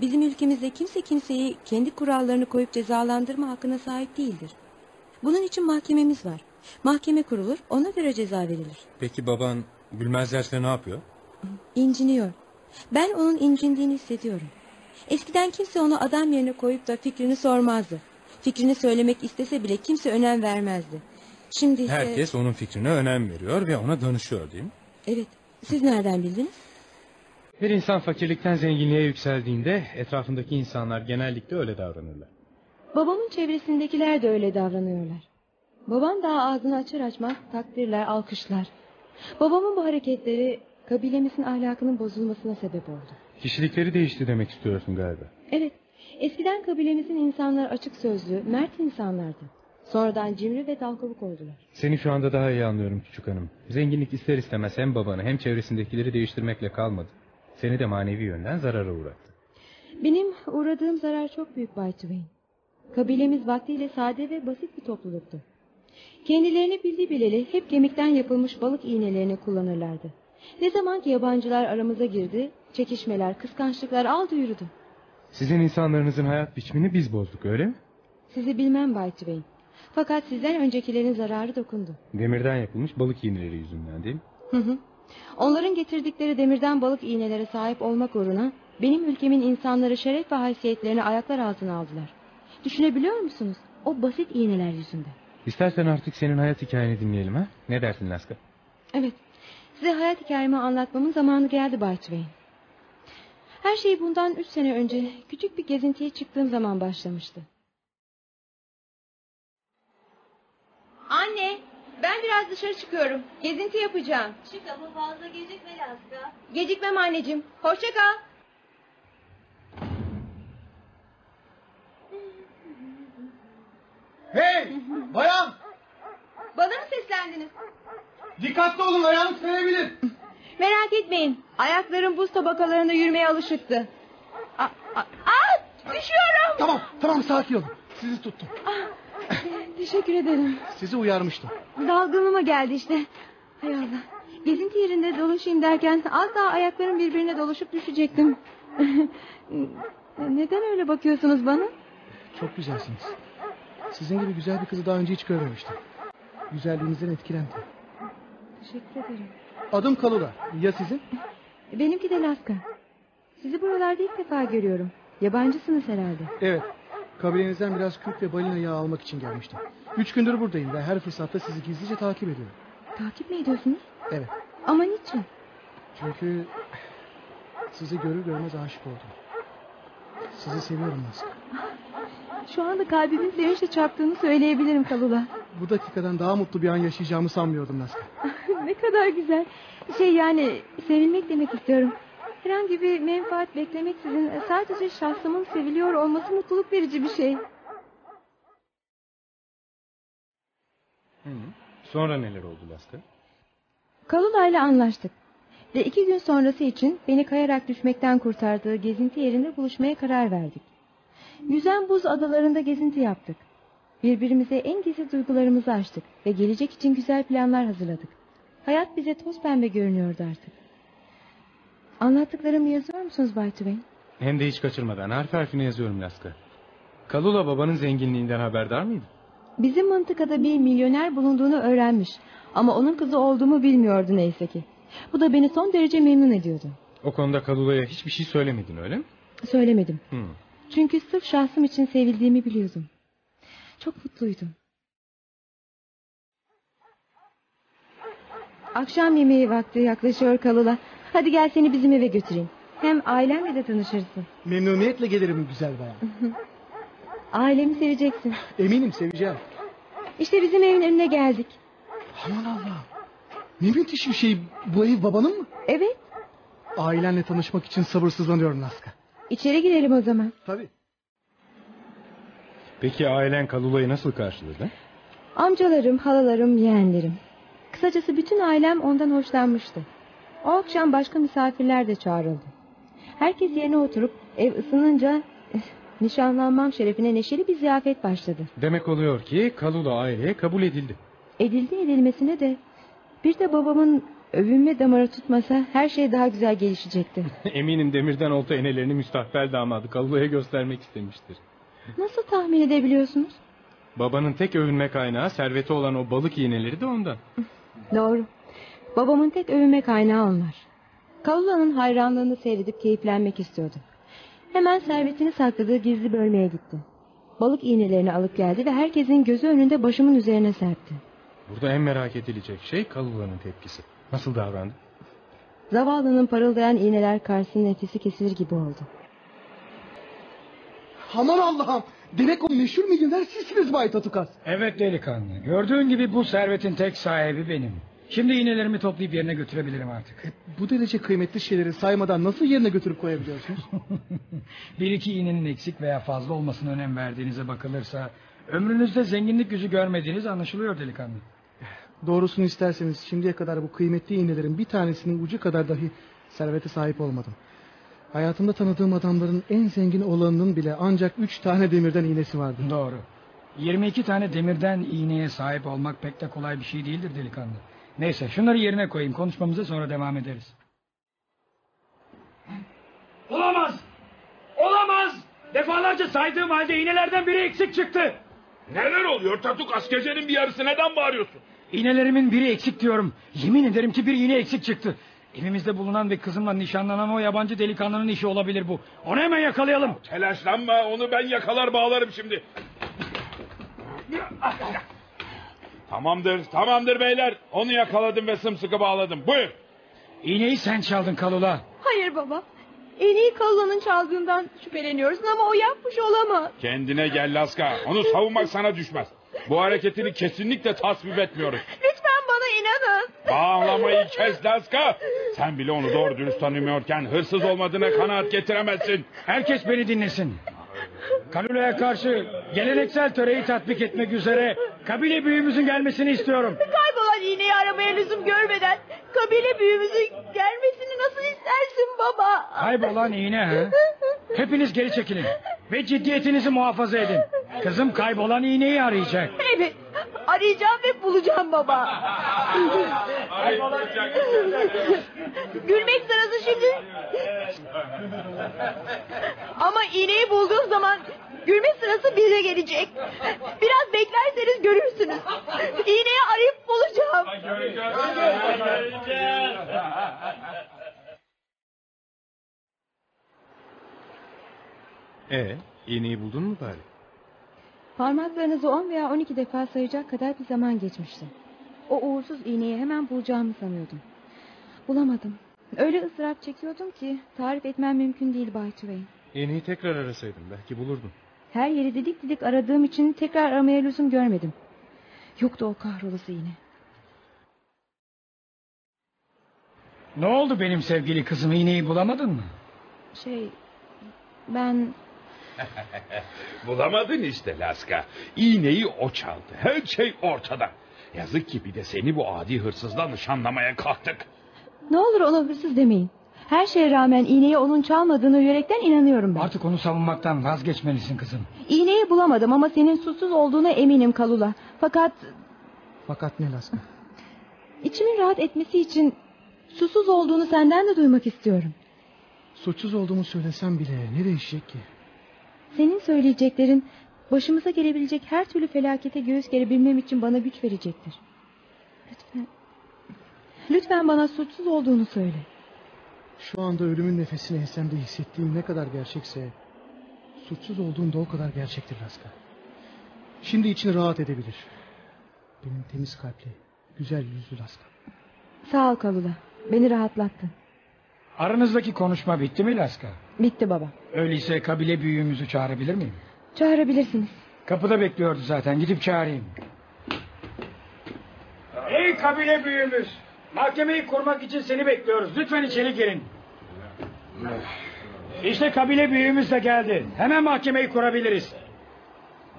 bizim ülkemizde kimse kimseyi kendi kurallarını koyup cezalandırma hakkına sahip değildir. Bunun için mahkememiz var. Mahkeme kurulur, ona göre ceza verilir. Peki baban gülmezlerse ne yapıyor? İnciniyor. Ben onun incindiğini hissediyorum. Eskiden kimse onu adam yerine koyup da fikrini sormazdı. Fikrini söylemek istese bile kimse önem vermezdi. Şimdi ise... Herkes onun fikrine önem veriyor ve ona danışıyor değil mi? Evet, siz nereden bildiniz? Bir insan fakirlikten zenginliğe yükseldiğinde etrafındaki insanlar genellikle öyle davranırlar. Babamın çevresindekiler de öyle davranıyorlar. Babam daha ağzını açar açmaz takdirler, alkışlar. Babamın bu hareketleri kabilemizin ahlakının bozulmasına sebep oldu. Kişilikleri değişti demek istiyorsun galiba. Evet, eskiden kabilemizin insanlar açık sözlü, mert insanlardı. Sonradan cimri ve dalgalık oldular. Seni şu anda daha iyi anlıyorum küçük hanım. Zenginlik ister istemez hem babanı hem çevresindekileri değiştirmekle kalmadı. Seni de manevi yönden zarara uğrattı. Benim uğradığım zarar çok büyük Bay Twain. Kabilemiz vaktiyle sade ve basit bir topluluktu. Kendilerini bildi bileli hep kemikten yapılmış balık iğnelerini kullanırlardı. Ne zaman ki yabancılar aramıza girdi, çekişmeler, kıskançlıklar aldı yürüdü. Sizin insanlarınızın hayat biçimini biz bozduk öyle mi? Sizi bilmem Bay Twain. Fakat sizden öncekilerin zararı dokundu. Demirden yapılmış balık iğneleri yüzünden değil mi? Hı hı. Onların getirdikleri demirden balık iğnelere sahip olmak uğruna benim ülkemin insanları şeref ve haysiyetlerini ayaklar altına aldılar. Düşünebiliyor musunuz? O basit iğneler yüzünden. İstersen artık senin hayat hikayeni dinleyelim ha? Ne dersin Laska? Evet. Size hayat hikayemi anlatmamın zamanı geldi Bay Twain. Her şey bundan üç sene önce küçük bir gezintiye çıktığım zaman başlamıştı. Anne, ben biraz dışarı çıkıyorum. Gezinti yapacağım. Çık ama fazla gecikme Laska. Gecikmem anneciğim. Hoşça kal. Hey! Bayan! Bana mı seslendiniz? Dikkatli olun ayağınız kayabilir. Merak etmeyin. Ayaklarım buz tabakalarında yürümeye alışıktı. Aa, aa, aa, düşüyorum. Tamam, tamam sakin olun. Sizi tuttum. Teşekkür ederim. Sizi uyarmıştım. Dalgınlığıma geldi işte. Hay Allah. Gezinti yerinde dolaşayım derken az daha ayaklarım birbirine dolaşıp düşecektim. Neden öyle bakıyorsunuz bana? Çok güzelsiniz. Sizin gibi güzel bir kızı daha önce hiç görmemiştim. Güzelliğinizden etkilendim. Teşekkür ederim. Adım Kalula. Ya sizin? Benimki de Laska. Sizi buralarda ilk defa görüyorum. Yabancısınız herhalde. Evet. Kabilenizden biraz kürk ve balina yağı almak için gelmiştim. Üç gündür buradayım ve her fırsatta sizi gizlice takip ediyorum. Takip mi ediyorsunuz? Evet. Ama niçin? Çünkü sizi görür görmez aşık oldum. Sizi seviyorum Naska. Şu anda kalbimin sevinçle çarptığını söyleyebilirim Kalula. Bu dakikadan daha mutlu bir an yaşayacağımı sanmıyordum Naska. ne kadar güzel. Şey yani sevilmek demek istiyorum. Herhangi bir menfaat beklemeksizin sadece şahsımın seviliyor olması mutluluk verici bir şey. Sonra neler oldu Laska? Kalula ile anlaştık. Ve iki gün sonrası için beni kayarak düşmekten kurtardığı gezinti yerinde buluşmaya karar verdik. Yüzen buz adalarında gezinti yaptık. Birbirimize en gizli duygularımızı açtık ve gelecek için güzel planlar hazırladık. Hayat bize toz pembe görünüyordu artık. Anlattıklarımı yazıyor musunuz Bay Twain? Hem de hiç kaçırmadan harf harfine yazıyorum Laska. Kalula babanın zenginliğinden haberdar mıydı? Bizim mıntıkada bir milyoner bulunduğunu öğrenmiş. Ama onun kızı olduğumu bilmiyordu neyse ki. Bu da beni son derece memnun ediyordu. O konuda Kadula'ya hiçbir şey söylemedin öyle mi? Söylemedim. Hı. Çünkü sırf şahsım için sevildiğimi biliyordum. Çok mutluydum. Akşam yemeği vakti yaklaşıyor Kalula. Hadi gel seni bizim eve götüreyim. Hem ailemle de tanışırsın. Memnuniyetle gelirim güzel bayan. Ailemi seveceksin. Eminim seveceğim. İşte bizim evin önüne geldik. Aman Allah. Ne müthiş bir şey. Bu ev babanın mı? Evet, Ailenle tanışmak için sabırsızlanıyorum Laska. İçeri girelim o zaman. Tabii. Peki ailen Kadula'yı nasıl karşıladı? Amcalarım, halalarım, yeğenlerim. Kısacası bütün ailem ondan hoşlanmıştı. O akşam başka misafirler de çağrıldı. Herkes yerine oturup ev ısınınca eh, nişanlanmam şerefine neşeli bir ziyafet başladı. Demek oluyor ki Kadula aileye kabul edildi. Edildi edilmesine de bir de babamın övünme damarı tutmasa her şey daha güzel gelişecekti. Eminim demirden olta enelerini müstakbel damadı Kadula'ya göstermek istemiştir. Nasıl tahmin edebiliyorsunuz? Babanın tek övünme kaynağı serveti olan o balık iğneleri de ondan. Doğru. Babamın tek övünme kaynağı onlar. Kalula'nın hayranlığını seyredip keyiflenmek istiyordu. Hemen servetini sakladığı gizli bölmeye gitti. Balık iğnelerini alıp geldi ve herkesin gözü önünde başımın üzerine serpti. Burada en merak edilecek şey Kalula'nın tepkisi. Nasıl davrandı? Zavallının parıldayan iğneler karşısında nefesi kesilir gibi oldu. Aman Allah'ım. Demek o meşhur milyoner sizsiniz Bay Tatukas. Evet delikanlı. Gördüğün gibi bu servetin tek sahibi benim. Şimdi iğnelerimi toplayıp yerine götürebilirim artık. Bu derece kıymetli şeyleri saymadan nasıl yerine götürüp koyabiliyorsunuz? Bir iki iğnenin eksik veya fazla olmasına önem verdiğinize bakılırsa... ...ömrünüzde zenginlik yüzü görmediğiniz anlaşılıyor delikanlı. Doğrusunu isterseniz şimdiye kadar bu kıymetli iğnelerin bir tanesinin ucu kadar dahi servete sahip olmadım. Hayatımda tanıdığım adamların en zengin olanının bile ancak üç tane demirden iğnesi vardı. Doğru. 22 tane demirden iğneye sahip olmak pek de kolay bir şey değildir delikanlı. Neyse şunları yerine koyayım konuşmamıza sonra devam ederiz. Olamaz! Olamaz! Defalarca saydığım halde iğnelerden biri eksik çıktı. Neler oluyor Tatuk gecenin bir yarısı neden bağırıyorsun? İğnelerimin biri eksik diyorum. Yemin ederim ki bir iğne eksik çıktı. Evimizde bulunan ve kızımla nişanlanan o yabancı delikanlının işi olabilir bu. Onu hemen yakalayalım. Telaşlanma onu ben yakalar bağlarım şimdi. Tamamdır tamamdır beyler onu yakaladım ve sımsıkı bağladım buyur. İğneyi sen çaldın Kalula. Hayır baba. İğneyi Kalula'nın çaldığından şüpheleniyorsun ama o yapmış olamaz. Kendine gel Laska onu savunmak sana düşmez. Bu hareketini kesinlikle tasvip etmiyoruz. Lütfen bana inanın. Bağlamayı kes Laska. Sen bile onu doğru dürüst tanımıyorken hırsız olmadığına kanaat getiremezsin. Herkes beni dinlesin. Kalula'ya karşı geleneksel töreyi tatbik etmek üzere kabile büyüğümüzün gelmesini istiyorum. Kaybolan iğneyi aramaya lüzum görmeden kabile büyüğümüzün gelmesini nasıl istersin baba? Kaybolan iğne ha? Hepiniz geri çekilin ve ciddiyetinizi muhafaza edin. Kızım kaybolan iğneyi arayacak. Evet. Arayacağım ve bulacağım baba. Gülmek sırası şimdi. Ama iğneyi bulduğum zaman gülme sırası bize gelecek. Biraz beklerseniz görürsünüz. İğneyi arayıp bulacağım. E, iğneyi buldun mu bari? Parmaklarınızı 10 veya 12 defa sayacak kadar bir zaman geçmişti. O uğursuz iğneyi hemen bulacağımı sanıyordum. Bulamadım. Öyle ıstırap çekiyordum ki tarif etmem mümkün değil Bay Twain. İğneyi tekrar arasaydın belki bulurdun. Her yeri didik didik aradığım için tekrar aramaya lüzum görmedim. Yoktu o kahrolası iğne. Ne oldu benim sevgili kızım iğneyi bulamadın mı? Şey ben Bulamadın işte Laska. İğneyi o çaldı. Her şey ortada. Yazık ki bir de seni bu adi hırsızla nişanlamaya kalktık. ne olur ona hırsız demeyin. Her şeye rağmen iğneyi onun çalmadığını yürekten inanıyorum ben. Artık onu savunmaktan vazgeçmelisin kızım. İğneyi bulamadım ama senin suçsuz olduğuna eminim Kalula. Fakat Fakat ne Laska? içimin rahat etmesi için susuz olduğunu senden de duymak istiyorum. Suçsuz olduğumu söylesem bile ne değişecek ki? Senin söyleyeceklerin başımıza gelebilecek her türlü felakete göğüs gerebilmem için bana güç verecektir. Lütfen, lütfen bana suçsuz olduğunu söyle. Şu anda ölümün nefesini ensemde hissettiğim ne kadar gerçekse... ...suçsuz olduğum da o kadar gerçektir Laska. Şimdi için rahat edebilir. Benim temiz kalpli, güzel yüzlü Laska. Sağ ol Kalula, beni rahatlattın. Aranızdaki konuşma bitti mi Laska? Bitti baba. Öyleyse kabile büyüğümüzü çağırabilir miyim? Çağırabilirsiniz. Kapıda bekliyordu zaten. Gidip çağırayım. Ey kabile büyüğümüz! Mahkemeyi kurmak için seni bekliyoruz. Lütfen içeri girin. İşte kabile büyüğümüz de geldi. Hemen mahkemeyi kurabiliriz.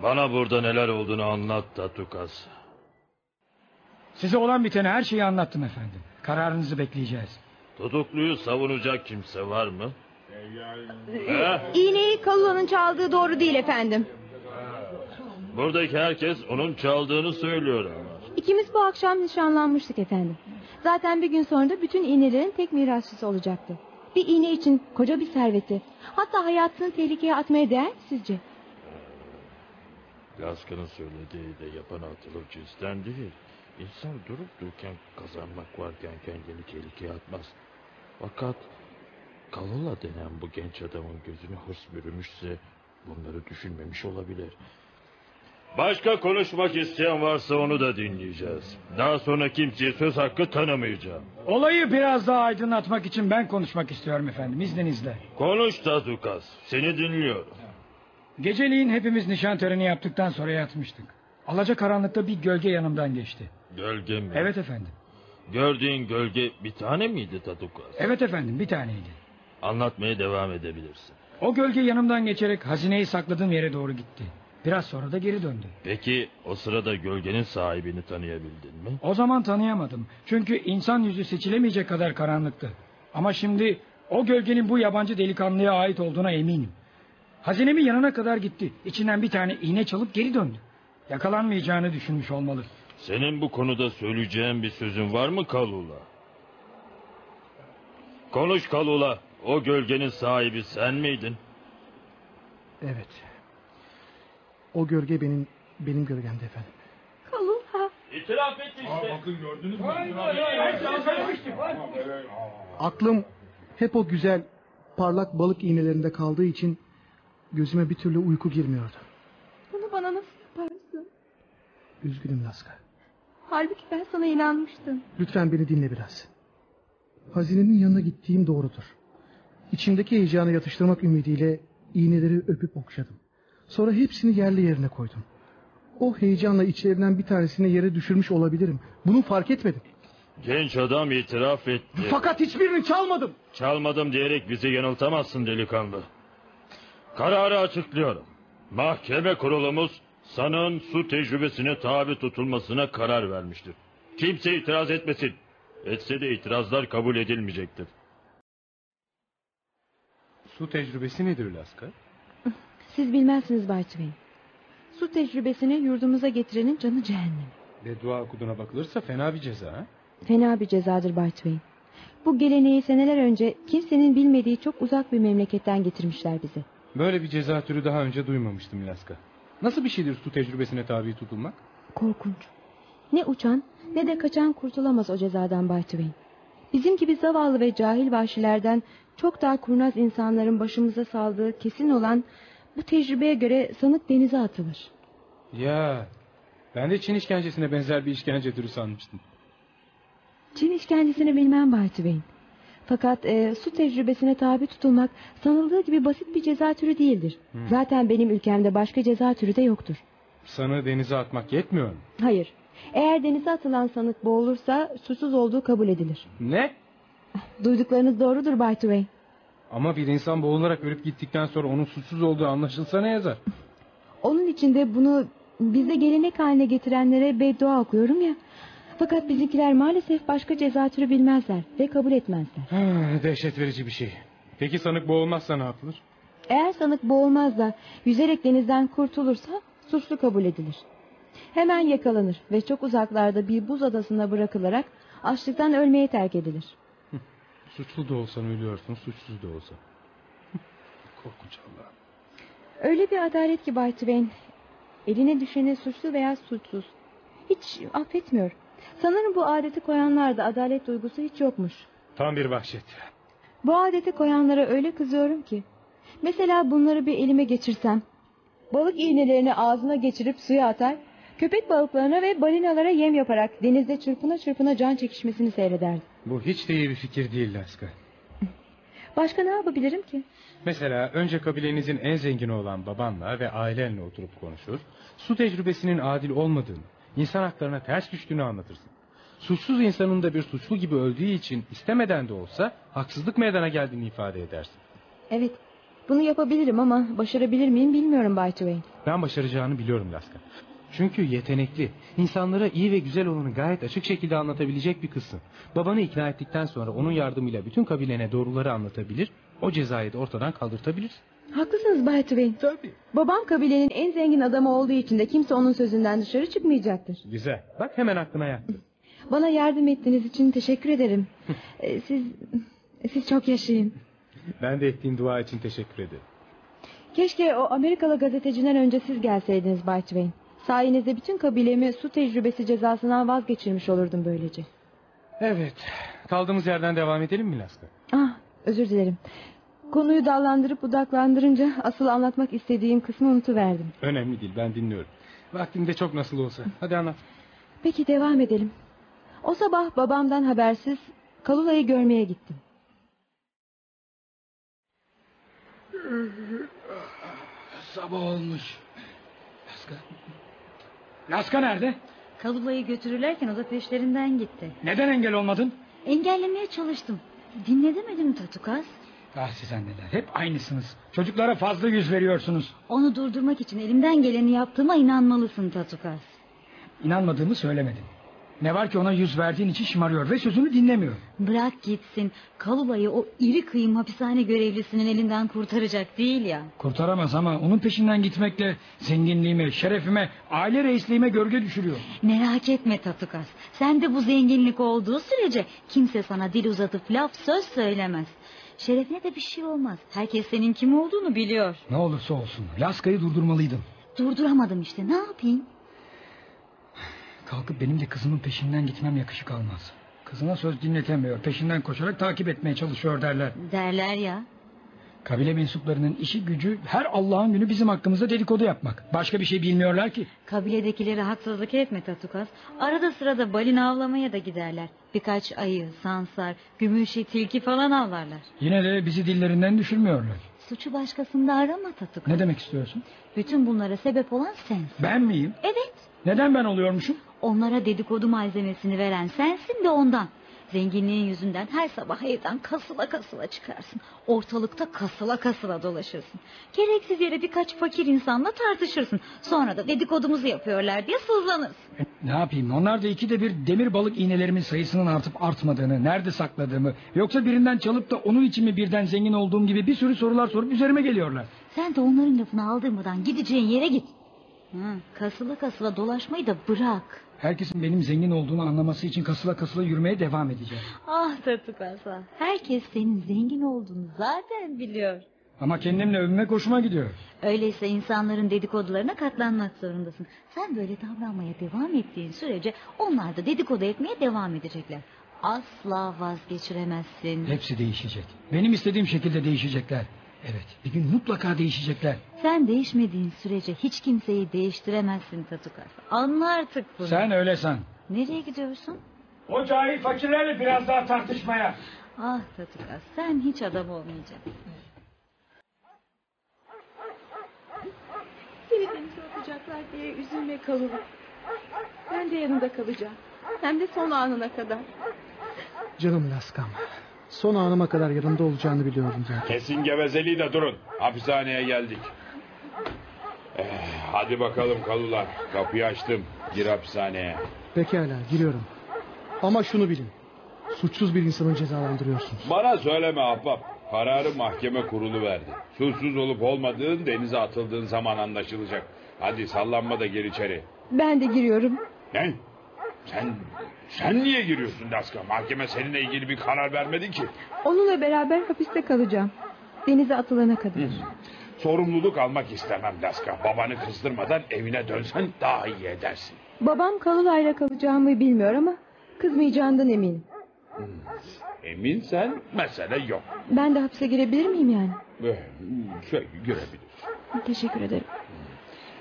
Bana burada neler olduğunu anlat Tatukas. Size olan biteni her şeyi anlattım efendim. Kararınızı bekleyeceğiz. Tutukluyu savunacak kimse var mı? He? İğneyi Kalula'nın çaldığı doğru değil efendim. Buradaki herkes onun çaldığını söylüyor ama. İkimiz bu akşam nişanlanmıştık efendim. Zaten bir gün sonra da bütün iğnelerin tek mirasçısı olacaktı. Bir iğne için koca bir serveti. Hatta hayatını tehlikeye atmaya değer mi sizce? Laska'nın söylediği de yapan atılır cinsten değil. İnsan durup dururken kazanmak varken kendini tehlikeye atmaz. Fakat Kalula denen bu genç adamın gözünü hırs bürümüşse bunları düşünmemiş olabilir. Başka konuşmak isteyen varsa onu da dinleyeceğiz. Daha sonra kimseye söz hakkı tanımayacağım. Olayı biraz daha aydınlatmak için ben konuşmak istiyorum efendim. İzninizle. Konuş Tazukas. Seni dinliyorum. Geceliğin hepimiz nişan töreni yaptıktan sonra yatmıştık. Alaca karanlıkta bir gölge yanımdan geçti. Gölge mi? Evet efendim. Gördüğün gölge bir tane miydi Tazukas? Evet efendim bir taneydi. Anlatmaya devam edebilirsin. O gölge yanımdan geçerek hazineyi sakladığım yere doğru gitti. Biraz sonra da geri döndü. Peki o sırada gölgenin sahibini tanıyabildin mi? O zaman tanıyamadım. Çünkü insan yüzü seçilemeyecek kadar karanlıktı. Ama şimdi o gölgenin bu yabancı delikanlıya ait olduğuna eminim. Hazinemin yanına kadar gitti. İçinden bir tane iğne çalıp geri döndü. Yakalanmayacağını düşünmüş olmalı. Senin bu konuda söyleyeceğin bir sözün var mı Kalula? Konuş Kalula. O gölgenin sahibi sen miydin? Evet. O gölge benim benim gölgemdi efendim. Kalula. İtiraf etti işte. Aklım hep o güzel parlak balık iğnelerinde kaldığı için gözüme bir türlü uyku girmiyordu. Bunu bana nasıl yaparsın? Üzgünüm Laska. Halbuki ben sana inanmıştım. Lütfen beni dinle biraz. Hazinenin yanına gittiğim doğrudur. İçimdeki heyecanı yatıştırmak ümidiyle iğneleri öpüp okşadım. Sonra hepsini yerli yerine koydum. O heyecanla içlerinden bir tanesini yere düşürmüş olabilirim. Bunu fark etmedim. Genç adam itiraf etti. Fakat hiçbirini çalmadım. Çalmadım diyerek bizi yanıltamazsın delikanlı. Kararı açıklıyorum. Mahkeme kurulumuz sanığın su tecrübesine tabi tutulmasına karar vermiştir. Kimse itiraz etmesin. Etse de itirazlar kabul edilmeyecektir. Su tecrübesi nedir Laska? Siz bilmezsiniz Bay Twain. Su tecrübesini yurdumuza getirenin canı cehennem. Beddua okuduğuna bakılırsa fena bir ceza. Ha? Fena bir cezadır Bay Twain. Bu geleneği seneler önce kimsenin bilmediği çok uzak bir memleketten getirmişler bize. Böyle bir ceza türü daha önce duymamıştım Laska. Nasıl bir şeydir su tecrübesine tabi tutulmak? Korkunç. Ne uçan ne de kaçan kurtulamaz o cezadan Bay Twain. Bizim gibi zavallı ve cahil vahşilerden çok daha kurnaz insanların başımıza saldığı kesin olan bu tecrübeye göre sanık denize atılır. Ya ben de Çin işkencesine benzer bir işkence türü sanmıştım. Çin işkencesini bilmem Bay Twain. Fakat e, su tecrübesine tabi tutulmak sanıldığı gibi basit bir ceza türü değildir. Zaten benim ülkemde başka ceza türü de yoktur. Sanığı denize atmak yetmiyor mu? Hayır. Eğer denize atılan sanık boğulursa suçsuz olduğu kabul edilir. Ne? Duyduklarınız doğrudur Bay Twain. Ama bir insan boğularak ölüp gittikten sonra onun suçsuz olduğu anlaşılsa ne yazar? Onun için de bunu bizde gelenek haline getirenlere beddua okuyorum ya. Fakat bizimkiler maalesef başka ceza türü bilmezler ve kabul etmezler. Ha, dehşet verici bir şey. Peki sanık boğulmazsa ne yapılır? Eğer sanık boğulmaz da yüzerek denizden kurtulursa suçlu kabul edilir. Hemen yakalanır ve çok uzaklarda bir buz adasına bırakılarak açlıktan ölmeye terk edilir. Suçlu da olsan ölüyorsun, suçsuz da olsa. Korkunç Allah. Öyle bir adalet ki Bay Twain, Eline düşeni suçlu veya suçsuz. Hiç affetmiyor. Sanırım bu adeti koyanlarda adalet duygusu hiç yokmuş. Tam bir vahşet. Bu adeti koyanlara öyle kızıyorum ki. Mesela bunları bir elime geçirsem. Balık iğnelerini ağzına geçirip suya atar. Köpek balıklarına ve balinalara yem yaparak denizde çırpına çırpına can çekişmesini seyrederdim. Bu hiç de iyi bir fikir değil Laska. Başka ne yapabilirim ki? Mesela önce kabilenizin en zengini olan babanla ve ailenle oturup konuşur. Su tecrübesinin adil olmadığını, insan haklarına ters düştüğünü anlatırsın. Suçsuz insanın da bir suçlu gibi öldüğü için istemeden de olsa haksızlık meydana geldiğini ifade edersin. Evet, bunu yapabilirim ama başarabilir miyim bilmiyorum Bay Twain. Ben başaracağını biliyorum Laska. Çünkü yetenekli, insanlara iyi ve güzel olanı gayet açık şekilde anlatabilecek bir kızsın. Babanı ikna ettikten sonra onun yardımıyla bütün kabilene doğruları anlatabilir, o cezayı da ortadan kaldırtabilirsin. Haklısınız Bay Twain. Tabii. Babam kabilenin en zengin adamı olduğu için de kimse onun sözünden dışarı çıkmayacaktır. Güzel. Bak hemen aklına yattı. Bana yardım ettiğiniz için teşekkür ederim. Ee, siz siz çok yaşayın. Ben de ettiğin dua için teşekkür ederim. Keşke o Amerikalı gazeteciden önce siz gelseydiniz Bay Twain. Sayenizde bütün kabilemi su tecrübesi cezasından vazgeçirmiş olurdum böylece. Evet. Kaldığımız yerden devam edelim mi Laska? Ah, özür dilerim. Konuyu dallandırıp budaklandırınca asıl anlatmak istediğim kısmı unutuverdim. Önemli değil ben dinliyorum. Vaktinde çok nasıl olsa. Hadi anlat. Peki devam edelim. O sabah babamdan habersiz Kalula'yı görmeye gittim. Sabah olmuş. Laska. Laska nerede? Kalula'yı götürürlerken o da peşlerinden gitti. Neden engel olmadın? Engellemeye çalıştım. Dinledemedim Tatukas. Ah siz anneler hep aynısınız. Çocuklara fazla yüz veriyorsunuz. Onu durdurmak için elimden geleni yaptığıma inanmalısın Tatukas. İnanmadığımı söylemedim. Ne var ki ona yüz verdiğin için şımarıyor ve sözünü dinlemiyor. Bırak gitsin. Kalula'yı o iri kıyım hapishane görevlisinin elinden kurtaracak değil ya. Kurtaramaz ama onun peşinden gitmekle zenginliğime, şerefime, aile reisliğime gölge düşürüyor. Merak etme Tatukas. Sende bu zenginlik olduğu sürece kimse sana dil uzatıp laf söz söylemez. Şerefine de bir şey olmaz. Herkes senin kim olduğunu biliyor. Ne olursa olsun Laska'yı durdurmalıydım. Durduramadım işte ne yapayım? Kalkıp benim de kızımın peşinden gitmem yakışık almaz. Kızına söz dinletemiyor. Peşinden koşarak takip etmeye çalışıyor derler. Derler ya. Kabile mensuplarının işi gücü her Allah'ın günü bizim hakkımızda dedikodu yapmak. Başka bir şey bilmiyorlar ki. Kabiledekilere haksızlık etme Tatukas. Arada sırada balina avlamaya da giderler. Birkaç ayı, sansar, gümüşi, tilki falan avlarlar. Yine de bizi dillerinden düşürmüyorlar. Suçu başkasında arama Tatukas. Ne demek istiyorsun? Bütün bunlara sebep olan sensin. Ben miyim? Evet. Neden ben oluyormuşum? Onlara dedikodu malzemesini veren sensin de ondan. Zenginliğin yüzünden her sabah evden kasıla kasıla çıkarsın. Ortalıkta kasıla kasıla dolaşırsın. Gereksiz yere birkaç fakir insanla tartışırsın. Sonra da dedikodumuzu yapıyorlar diye sızlanırsın. E, Ne yapayım? Onlar da ikide bir demir balık iğnelerimin sayısının artıp artmadığını, nerede sakladığımı, yoksa birinden çalıp da onun için mi birden zengin olduğum gibi bir sürü sorular sorup üzerime geliyorlar. Sen de onların lafını aldırmadan gideceğin yere git. Hı, kasıla kasıla dolaşmayı da bırak. Herkesin benim zengin olduğunu anlaması için kasıla kasıla yürümeye devam edeceğim. Ah Tatukasa. Herkes senin zengin olduğunu zaten biliyor. Ama kendimle övünmek hoşuma gidiyor. Öyleyse insanların dedikodularına katlanmak zorundasın. Sen böyle davranmaya devam ettiğin sürece onlar da dedikodu etmeye devam edecekler. Asla vazgeçiremezsin. Hepsi değişecek. Benim istediğim şekilde değişecekler. Evet, bir gün mutlaka değişecekler. Sen değişmediğin sürece hiç kimseyi değiştiremezsin Tatukas. Anla artık bunu. Sen öyle san. Nereye gidiyorsun? O cahil fakirlerle biraz daha tartışmaya. Ah Tatukas sen hiç adam olmayacaksın. Seni denize atacaklar diye üzülme Kalula. Ben de yanında kalacağım. Hem de son anına kadar. Canım Laskam. Son anıma kadar yanında olacağını biliyordum zaten. Kesin gevezeliği de durun. Hapishaneye geldik. Eh, hadi bakalım kalular. Kapıyı açtım. Gir hapishaneye. Pekala giriyorum. Ama şunu bilin. Suçsuz bir insanı cezalandırıyorsunuz. Bana söyleme ahbap. Kararı mahkeme kurulu verdi. Suçsuz olup olmadığın denize atıldığın zaman anlaşılacak. Hadi sallanma da gir içeri. Ben de giriyorum. Ne? Sen sen niye giriyorsun Laska? Mahkeme seninle ilgili bir karar vermedi ki. Onunla beraber hapiste kalacağım. Denize atılana kadar. Sorumluluk almak istemem Laska. Babanı kızdırmadan evine dönsen daha iyi edersin. Babam Kalulay'la kalacağımı bilmiyor ama kızmayacağından eminim. Eminsen mesele yok. Ben de hapse girebilir miyim yani? Eh, Şey görebilirsin. Teşekkür ederim.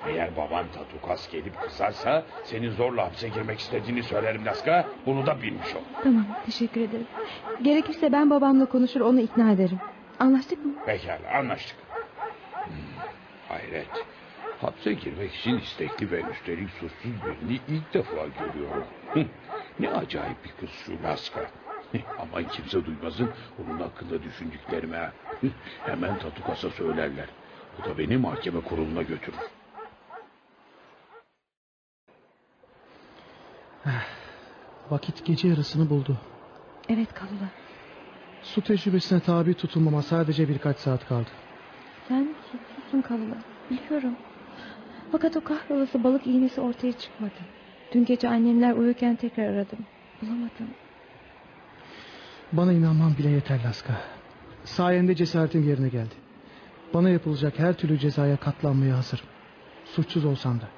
Eğer baban Tatukas gelip kızarsa senin zorla hapse girmek istediğini söylerim Laska. Bunu da bilmiş ol. Tamam teşekkür ederim. Gerekirse ben babamla konuşur onu ikna ederim. Anlaştık mı? Pekala anlaştık. Hmm, hayret. Hapse girmek için istekli ve üstelik suçsuz birini ilk defa görüyorum. Ne acayip bir kız şu Laska. Aman kimse duymasın onun hakkında düşündüklerimi. ha. Hı, Hemen Tatukas'a söylerler. O da beni mahkeme kuruluna götürür. Vakit gece yarısını buldu. Evet Kalula. Su tecrübesine tabi tutulmama sadece birkaç saat kaldı. Sen suçsuzsun Kalula. Biliyorum. Fakat o kahrolası balık iğnesi ortaya çıkmadı. Dün gece annemler uyurken tekrar aradım. Bulamadım. Bana inanman bile yeter Laska. Sayende cesaretim yerine geldi. Bana yapılacak her türlü cezaya katlanmaya hazırım. Suçsuz olsam da.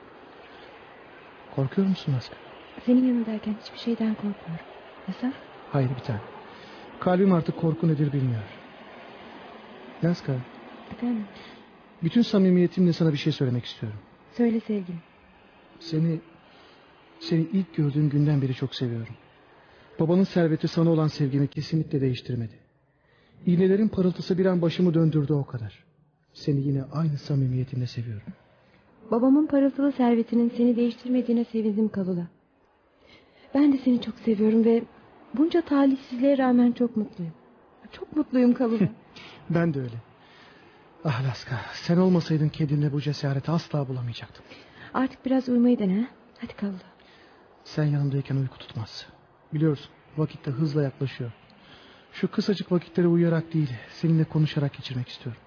Korkuyor musun Laska? Senin yanındayken hiçbir şeyden korkmuyorum. Ya sen? Hayır bir tane. Kalbim artık korku nedir bilmiyor. Laska, Efendim? bütün samimiyetimle sana bir şey söylemek istiyorum. Söyle sevgilim. Seni, seni ilk gördüğüm günden beri çok seviyorum. Babanın serveti sana olan sevgimi kesinlikle değiştirmedi. İğnelerin parıltısı bir an başımı döndürdü o kadar. Seni yine aynı samimiyetimle seviyorum. Babamın parıltılı servetinin seni değiştirmediğine sevindim Kalula. Ben de seni çok seviyorum ve bunca talihsizliğe rağmen çok mutluyum. Çok mutluyum Kalula. Ben de öyle. Ah Laska, sen olmasaydın kedimle bu cesareti asla bulamayacaktım. Artık biraz uyumayı dene. ha? Hadi Kalula. Sen yanımdayken uyku tutmaz. Biliyorsun vakit de hızla yaklaşıyor. Şu kısacık vakitleri uyuyarak değil, seninle konuşarak geçirmek istiyorum.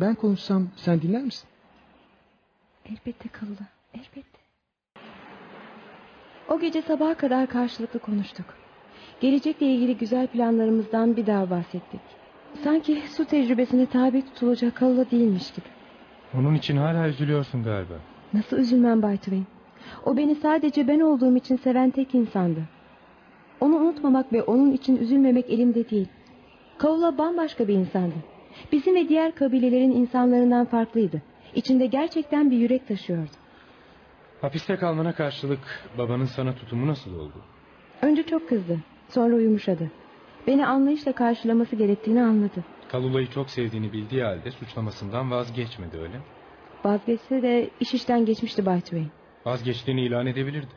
Ben konuşsam sen dinler misin? Elbette Kalula. Elbette. O gece sabaha kadar karşılıklı konuştuk. Gelecekle ilgili güzel planlarımızdan bir daha bahsettik. Sanki su tecrübesine tabi tutulacak Kalula değilmiş gibi. Onun için hala üzülüyorsun galiba. Nasıl üzülmem Bay Twain? O beni sadece ben olduğum için seven tek insandı. Onu unutmamak ve onun için üzülmemek elimde değil. Kavula bambaşka bir insandı. Bizim ve diğer kabilelerin insanlarından farklıydı. İçinde gerçekten bir yürek taşıyordu. Hapiste kalmana karşılık babanın sana tutumu nasıl oldu? Önce çok kızdı. Sonra yumuşadı. Beni anlayışla karşılaması gerektiğini anladı. Kalula'yı çok sevdiğini bildiği halde suçlamasından vazgeçmedi öyle. mi? Vazgeçse de iş işten geçmişti Bay Twain. Vazgeçtiğini ilan edebilirdi.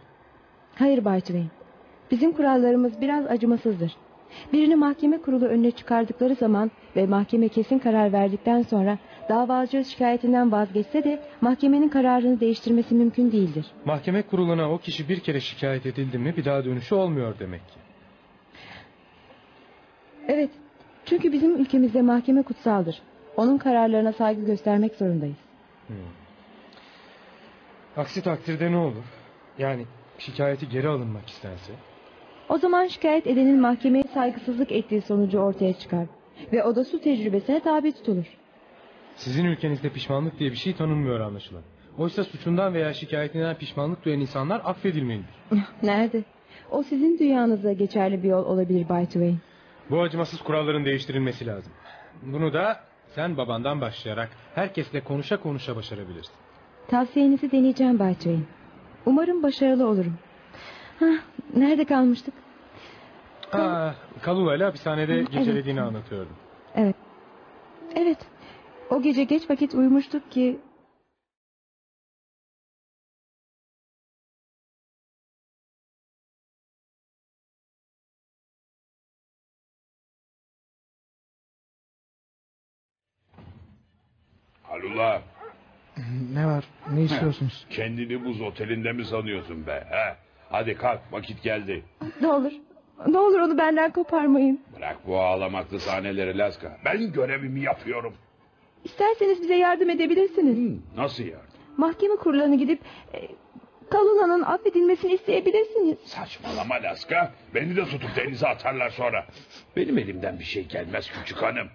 Hayır Bay Twain. Bizim kurallarımız biraz acımasızdır. Birini mahkeme kurulu önüne çıkardıkları zaman ve mahkeme kesin karar verdikten sonra davacı şikayetinden vazgeçse de mahkemenin kararını değiştirmesi mümkün değildir. Mahkeme kuruluna o kişi bir kere şikayet edildi mi bir daha dönüşü olmuyor demek ki. Evet. Çünkü bizim ülkemizde mahkeme kutsaldır. Onun kararlarına saygı göstermek zorundayız. Aksi takdirde ne olur? Yani şikayeti geri alınmak istense. O zaman şikayet edenin mahkemeye saygısızlık ettiği sonucu ortaya çıkar. Ve o da su tecrübesine tabi tutulur. Sizin ülkenizde pişmanlık diye bir şey tanınmıyor anlaşılan. Oysa suçundan veya şikayetinden pişmanlık duyan insanlar affedilmelidir. Nerede? O sizin dünyanızda geçerli bir yol olabilir Bay Twain. Bu acımasız kuralların değiştirilmesi lazım. Bunu da sen babandan başlayarak herkesle konuşa konuşa başarabilirsin. Tavsiyenizi deneyeceğim Bay Twain. Umarım başarılı olurum. Hah, nerede kalmıştık? Ha, Kalula ile hapishanede Evet. gecelediğini anlatıyordum. Evet. Evet. O gece geç vakit uyumuştuk ki... Halula Ne var? Ne istiyorsunuz? kendini buz otelinde mi sanıyorsun be? He? Hadi kalk vakit geldi. Ne olur. Ne olur onu benden koparmayın. Bırak bu ağlamaklı sahneleri Laska. Ben görevimi yapıyorum. İsterseniz bize yardım edebilirsiniz. Nasıl yardım? Mahkeme kuruluna gidip... E, Kalula'nın affedilmesini isteyebilirsiniz. Saçmalama Laska. Beni de tutup denize atarlar sonra. Benim elimden bir şey gelmez küçük hanım.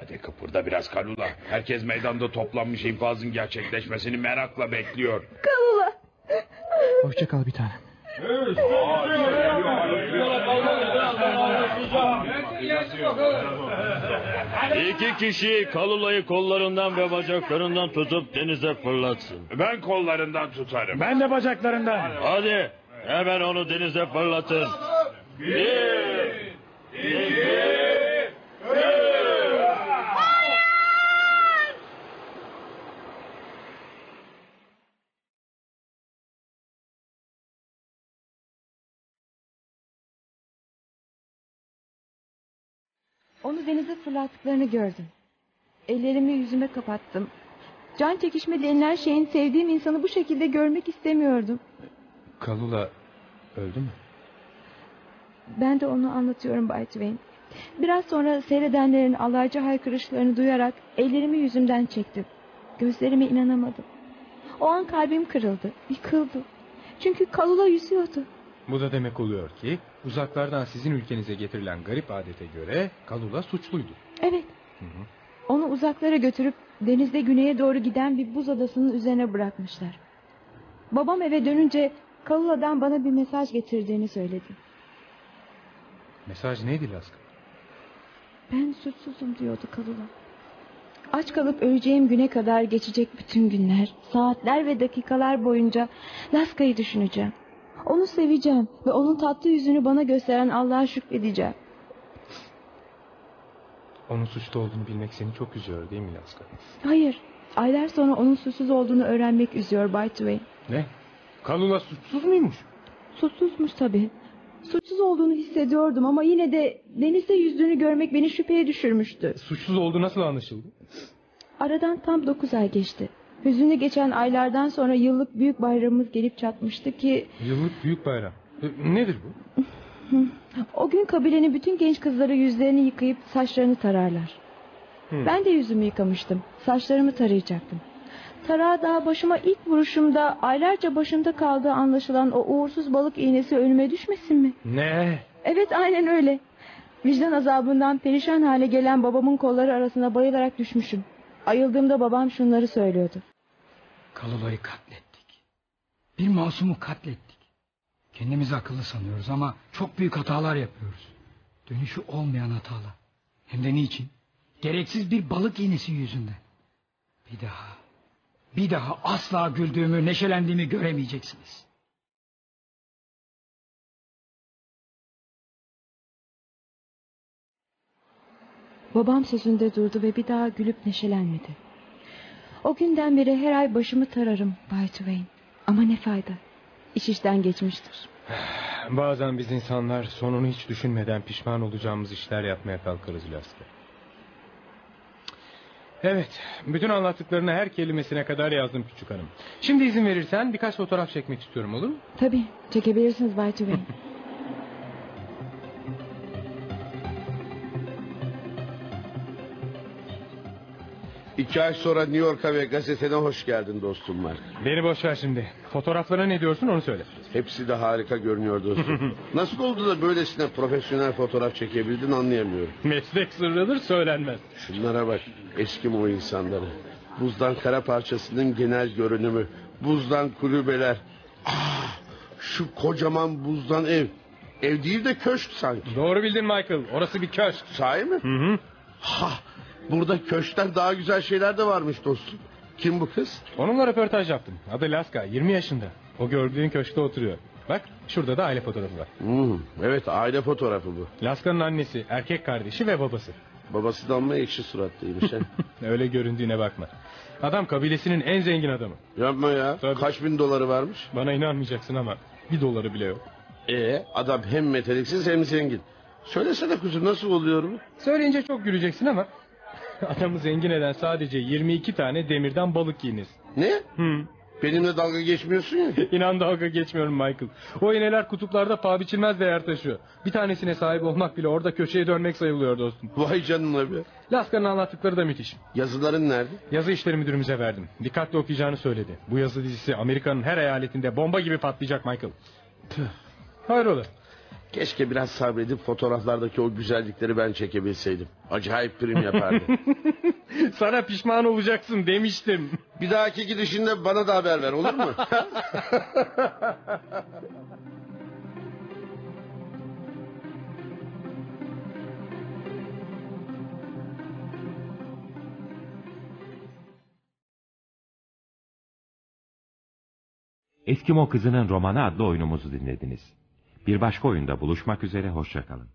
Hadi kıpırda biraz Kalula. Herkes meydanda toplanmış infazın gerçekleşmesini merakla bekliyor. Kalula. Hoşça kal bir tanem. İki kişi Kalula'yı kollarından ve bacaklarından tutup denize fırlatsın. Ben kollarından tutarım. Ben de bacaklarından. Hadi hemen onu denize fırlatın. Bir, iki, Onu denize fırlattıklarını gördüm. Ellerimi yüzüme kapattım. Can çekişme denilen şeyin sevdiğim insanı bu şekilde görmek istemiyordum. Kalula öldü mü? Ben de onu anlatıyorum Bay Twain. Biraz sonra seyredenlerin alaycı haykırışlarını duyarak ellerimi yüzümden çektim. Gözlerime inanamadım. O an kalbim kırıldı, yıkıldı. Çünkü Kalula yüzüyordu. Bu da demek oluyor ki uzaklardan sizin ülkenize getirilen garip adete göre Kalula suçluydu. Evet. Onu uzaklara götürüp denizde güneye doğru giden bir buz adasının üzerine bırakmışlar. Babam eve dönünce Kalula'dan bana bir mesaj getirdiğini söyledi. Mesaj neydi Laska? Ben suçsuzum diyordu Kalula. Aç kalıp öleceğim güne kadar geçecek bütün günler, saatler ve dakikalar boyunca Laska'yı düşüneceğim. Onu seveceğim ve onun tatlı yüzünü bana gösteren Allah'a şükredeceğim. Onun suçlu olduğunu bilmek seni çok üzüyor değil mi Laska? Hayır, aylar sonra onun suçsuz olduğunu öğrenmek üzüyor Bay Twain. Ne? Kalula suçsuz muymuş? Suçsuzmuş tabii. Suçsuz olduğunu hissediyordum ama yine de denizde yüzdüğünü görmek beni şüpheye düşürmüştü. Suçsuz olduğu nasıl anlaşıldı? Aradan tam dokuz ay geçti. Hüzünlü geçen aylardan sonra yıllık büyük bayramımız gelip çatmıştı ki... Yıllık büyük bayram. E, Nedir bu? O gün kabilenin bütün genç kızları yüzlerini yıkayıp saçlarını tararlar. Hmm. Ben de yüzümü yıkamıştım. Saçlarımı tarayacaktım. Tarağa daha başıma ilk vuruşumda aylarca başımda kaldığı anlaşılan o uğursuz balık iğnesi önüme düşmesin mi? Ne? Evet aynen öyle. Vicdan azabından perişan hale gelen babamın kolları arasına bayılarak düşmüşüm. Ayıldığımda babam şunları söylüyordu. Kalula'yı katlettik. Bir masumu katlettik. Kendimizi akıllı sanıyoruz ama çok büyük hatalar yapıyoruz. Dönüşü olmayan hatalar. Hem de niçin? Gereksiz bir balık iğnesi yüzünden. Bir daha, bir daha asla güldüğümü, neşelendiğimi göremeyeceksiniz. Babam sözünde durdu ve bir daha gülüp neşelenmedi. O günden beri her ay başımı tararım Bay Twain. Ama ne fayda. İş işten geçmiştir. Bazen biz insanlar sonunu hiç düşünmeden pişman olacağımız işler yapmaya kalkarız Laska. Evet, bütün anlattıklarını her kelimesine kadar yazdım küçük hanım. Şimdi izin verirsen birkaç fotoğraf çekmek istiyorum olur mu? Tabii çekebilirsiniz Bay Twain. İki ay sonra New York'a ve gazetene hoş geldin dostum var. Beni boş ver şimdi. Fotoğraflara ne diyorsun onu söyle. Hepsi de harika görünüyor dostum. Nasıl oldu da böylesine profesyonel fotoğraf çekebildin anlayamıyorum. Meslek sırrıdır söylenmez. Şunlara bak eski o insanları. Buzdan kara parçasının genel görünümü. Buzdan kulübeler. Ah, şu kocaman buzdan ev. Ev değil de köşk sanki. Doğru bildin Michael. Orası bir köşk. Sahi mi? Hı hı. Ha, burada köşkten daha güzel şeyler de varmış dostum. Kim bu kız? Onunla röportaj yaptım. Adı Laska. 20 yaşında. O gördüğün köşkte oturuyor. Bak şurada da aile fotoğrafı var. Hmm, evet aile fotoğrafı bu. Laska'nın annesi, erkek kardeşi ve babası. Babası da amma ekşi suratlıymış. he. Öyle göründüğüne bakma. Adam kabilesinin en zengin adamı. Yapma ya. Tabii. Kaç bin doları varmış? Bana inanmayacaksın ama bir doları bile yok. Ee, adam hem meteliksiz hem zengin. Söylesene kuzum nasıl oluyor bu? Söyleyince çok güleceksin ama adamı zengin eden sadece 22 tane demirden balık iğnesi. Ne? Hı. Benimle dalga geçmiyorsun ya. İnan dalga geçmiyorum Michael. O iğneler kutuplarda paha biçilmez değer taşıyor. Bir tanesine sahip olmak bile orada köşeye dönmek sayılıyor dostum. Vay canına be. Laska'nın anlattıkları da müthiş. Yazıların nerede? Yazı işleri müdürümüze verdim. Dikkatli okuyacağını söyledi. Bu yazı dizisi Amerika'nın her eyaletinde bomba gibi patlayacak Michael. Hayrola? Keşke biraz sabredip fotoğraflardaki o güzellikleri ben çekebilseydim. Acayip prim yapardı. Sana pişman olacaksın demiştim. Bir dahaki gidişinde bana da haber ver olur mu? Eskimo Kızının Romanı adlı oyunumuzu dinlediniz. Bir başka oyunda buluşmak üzere hoşçakalın.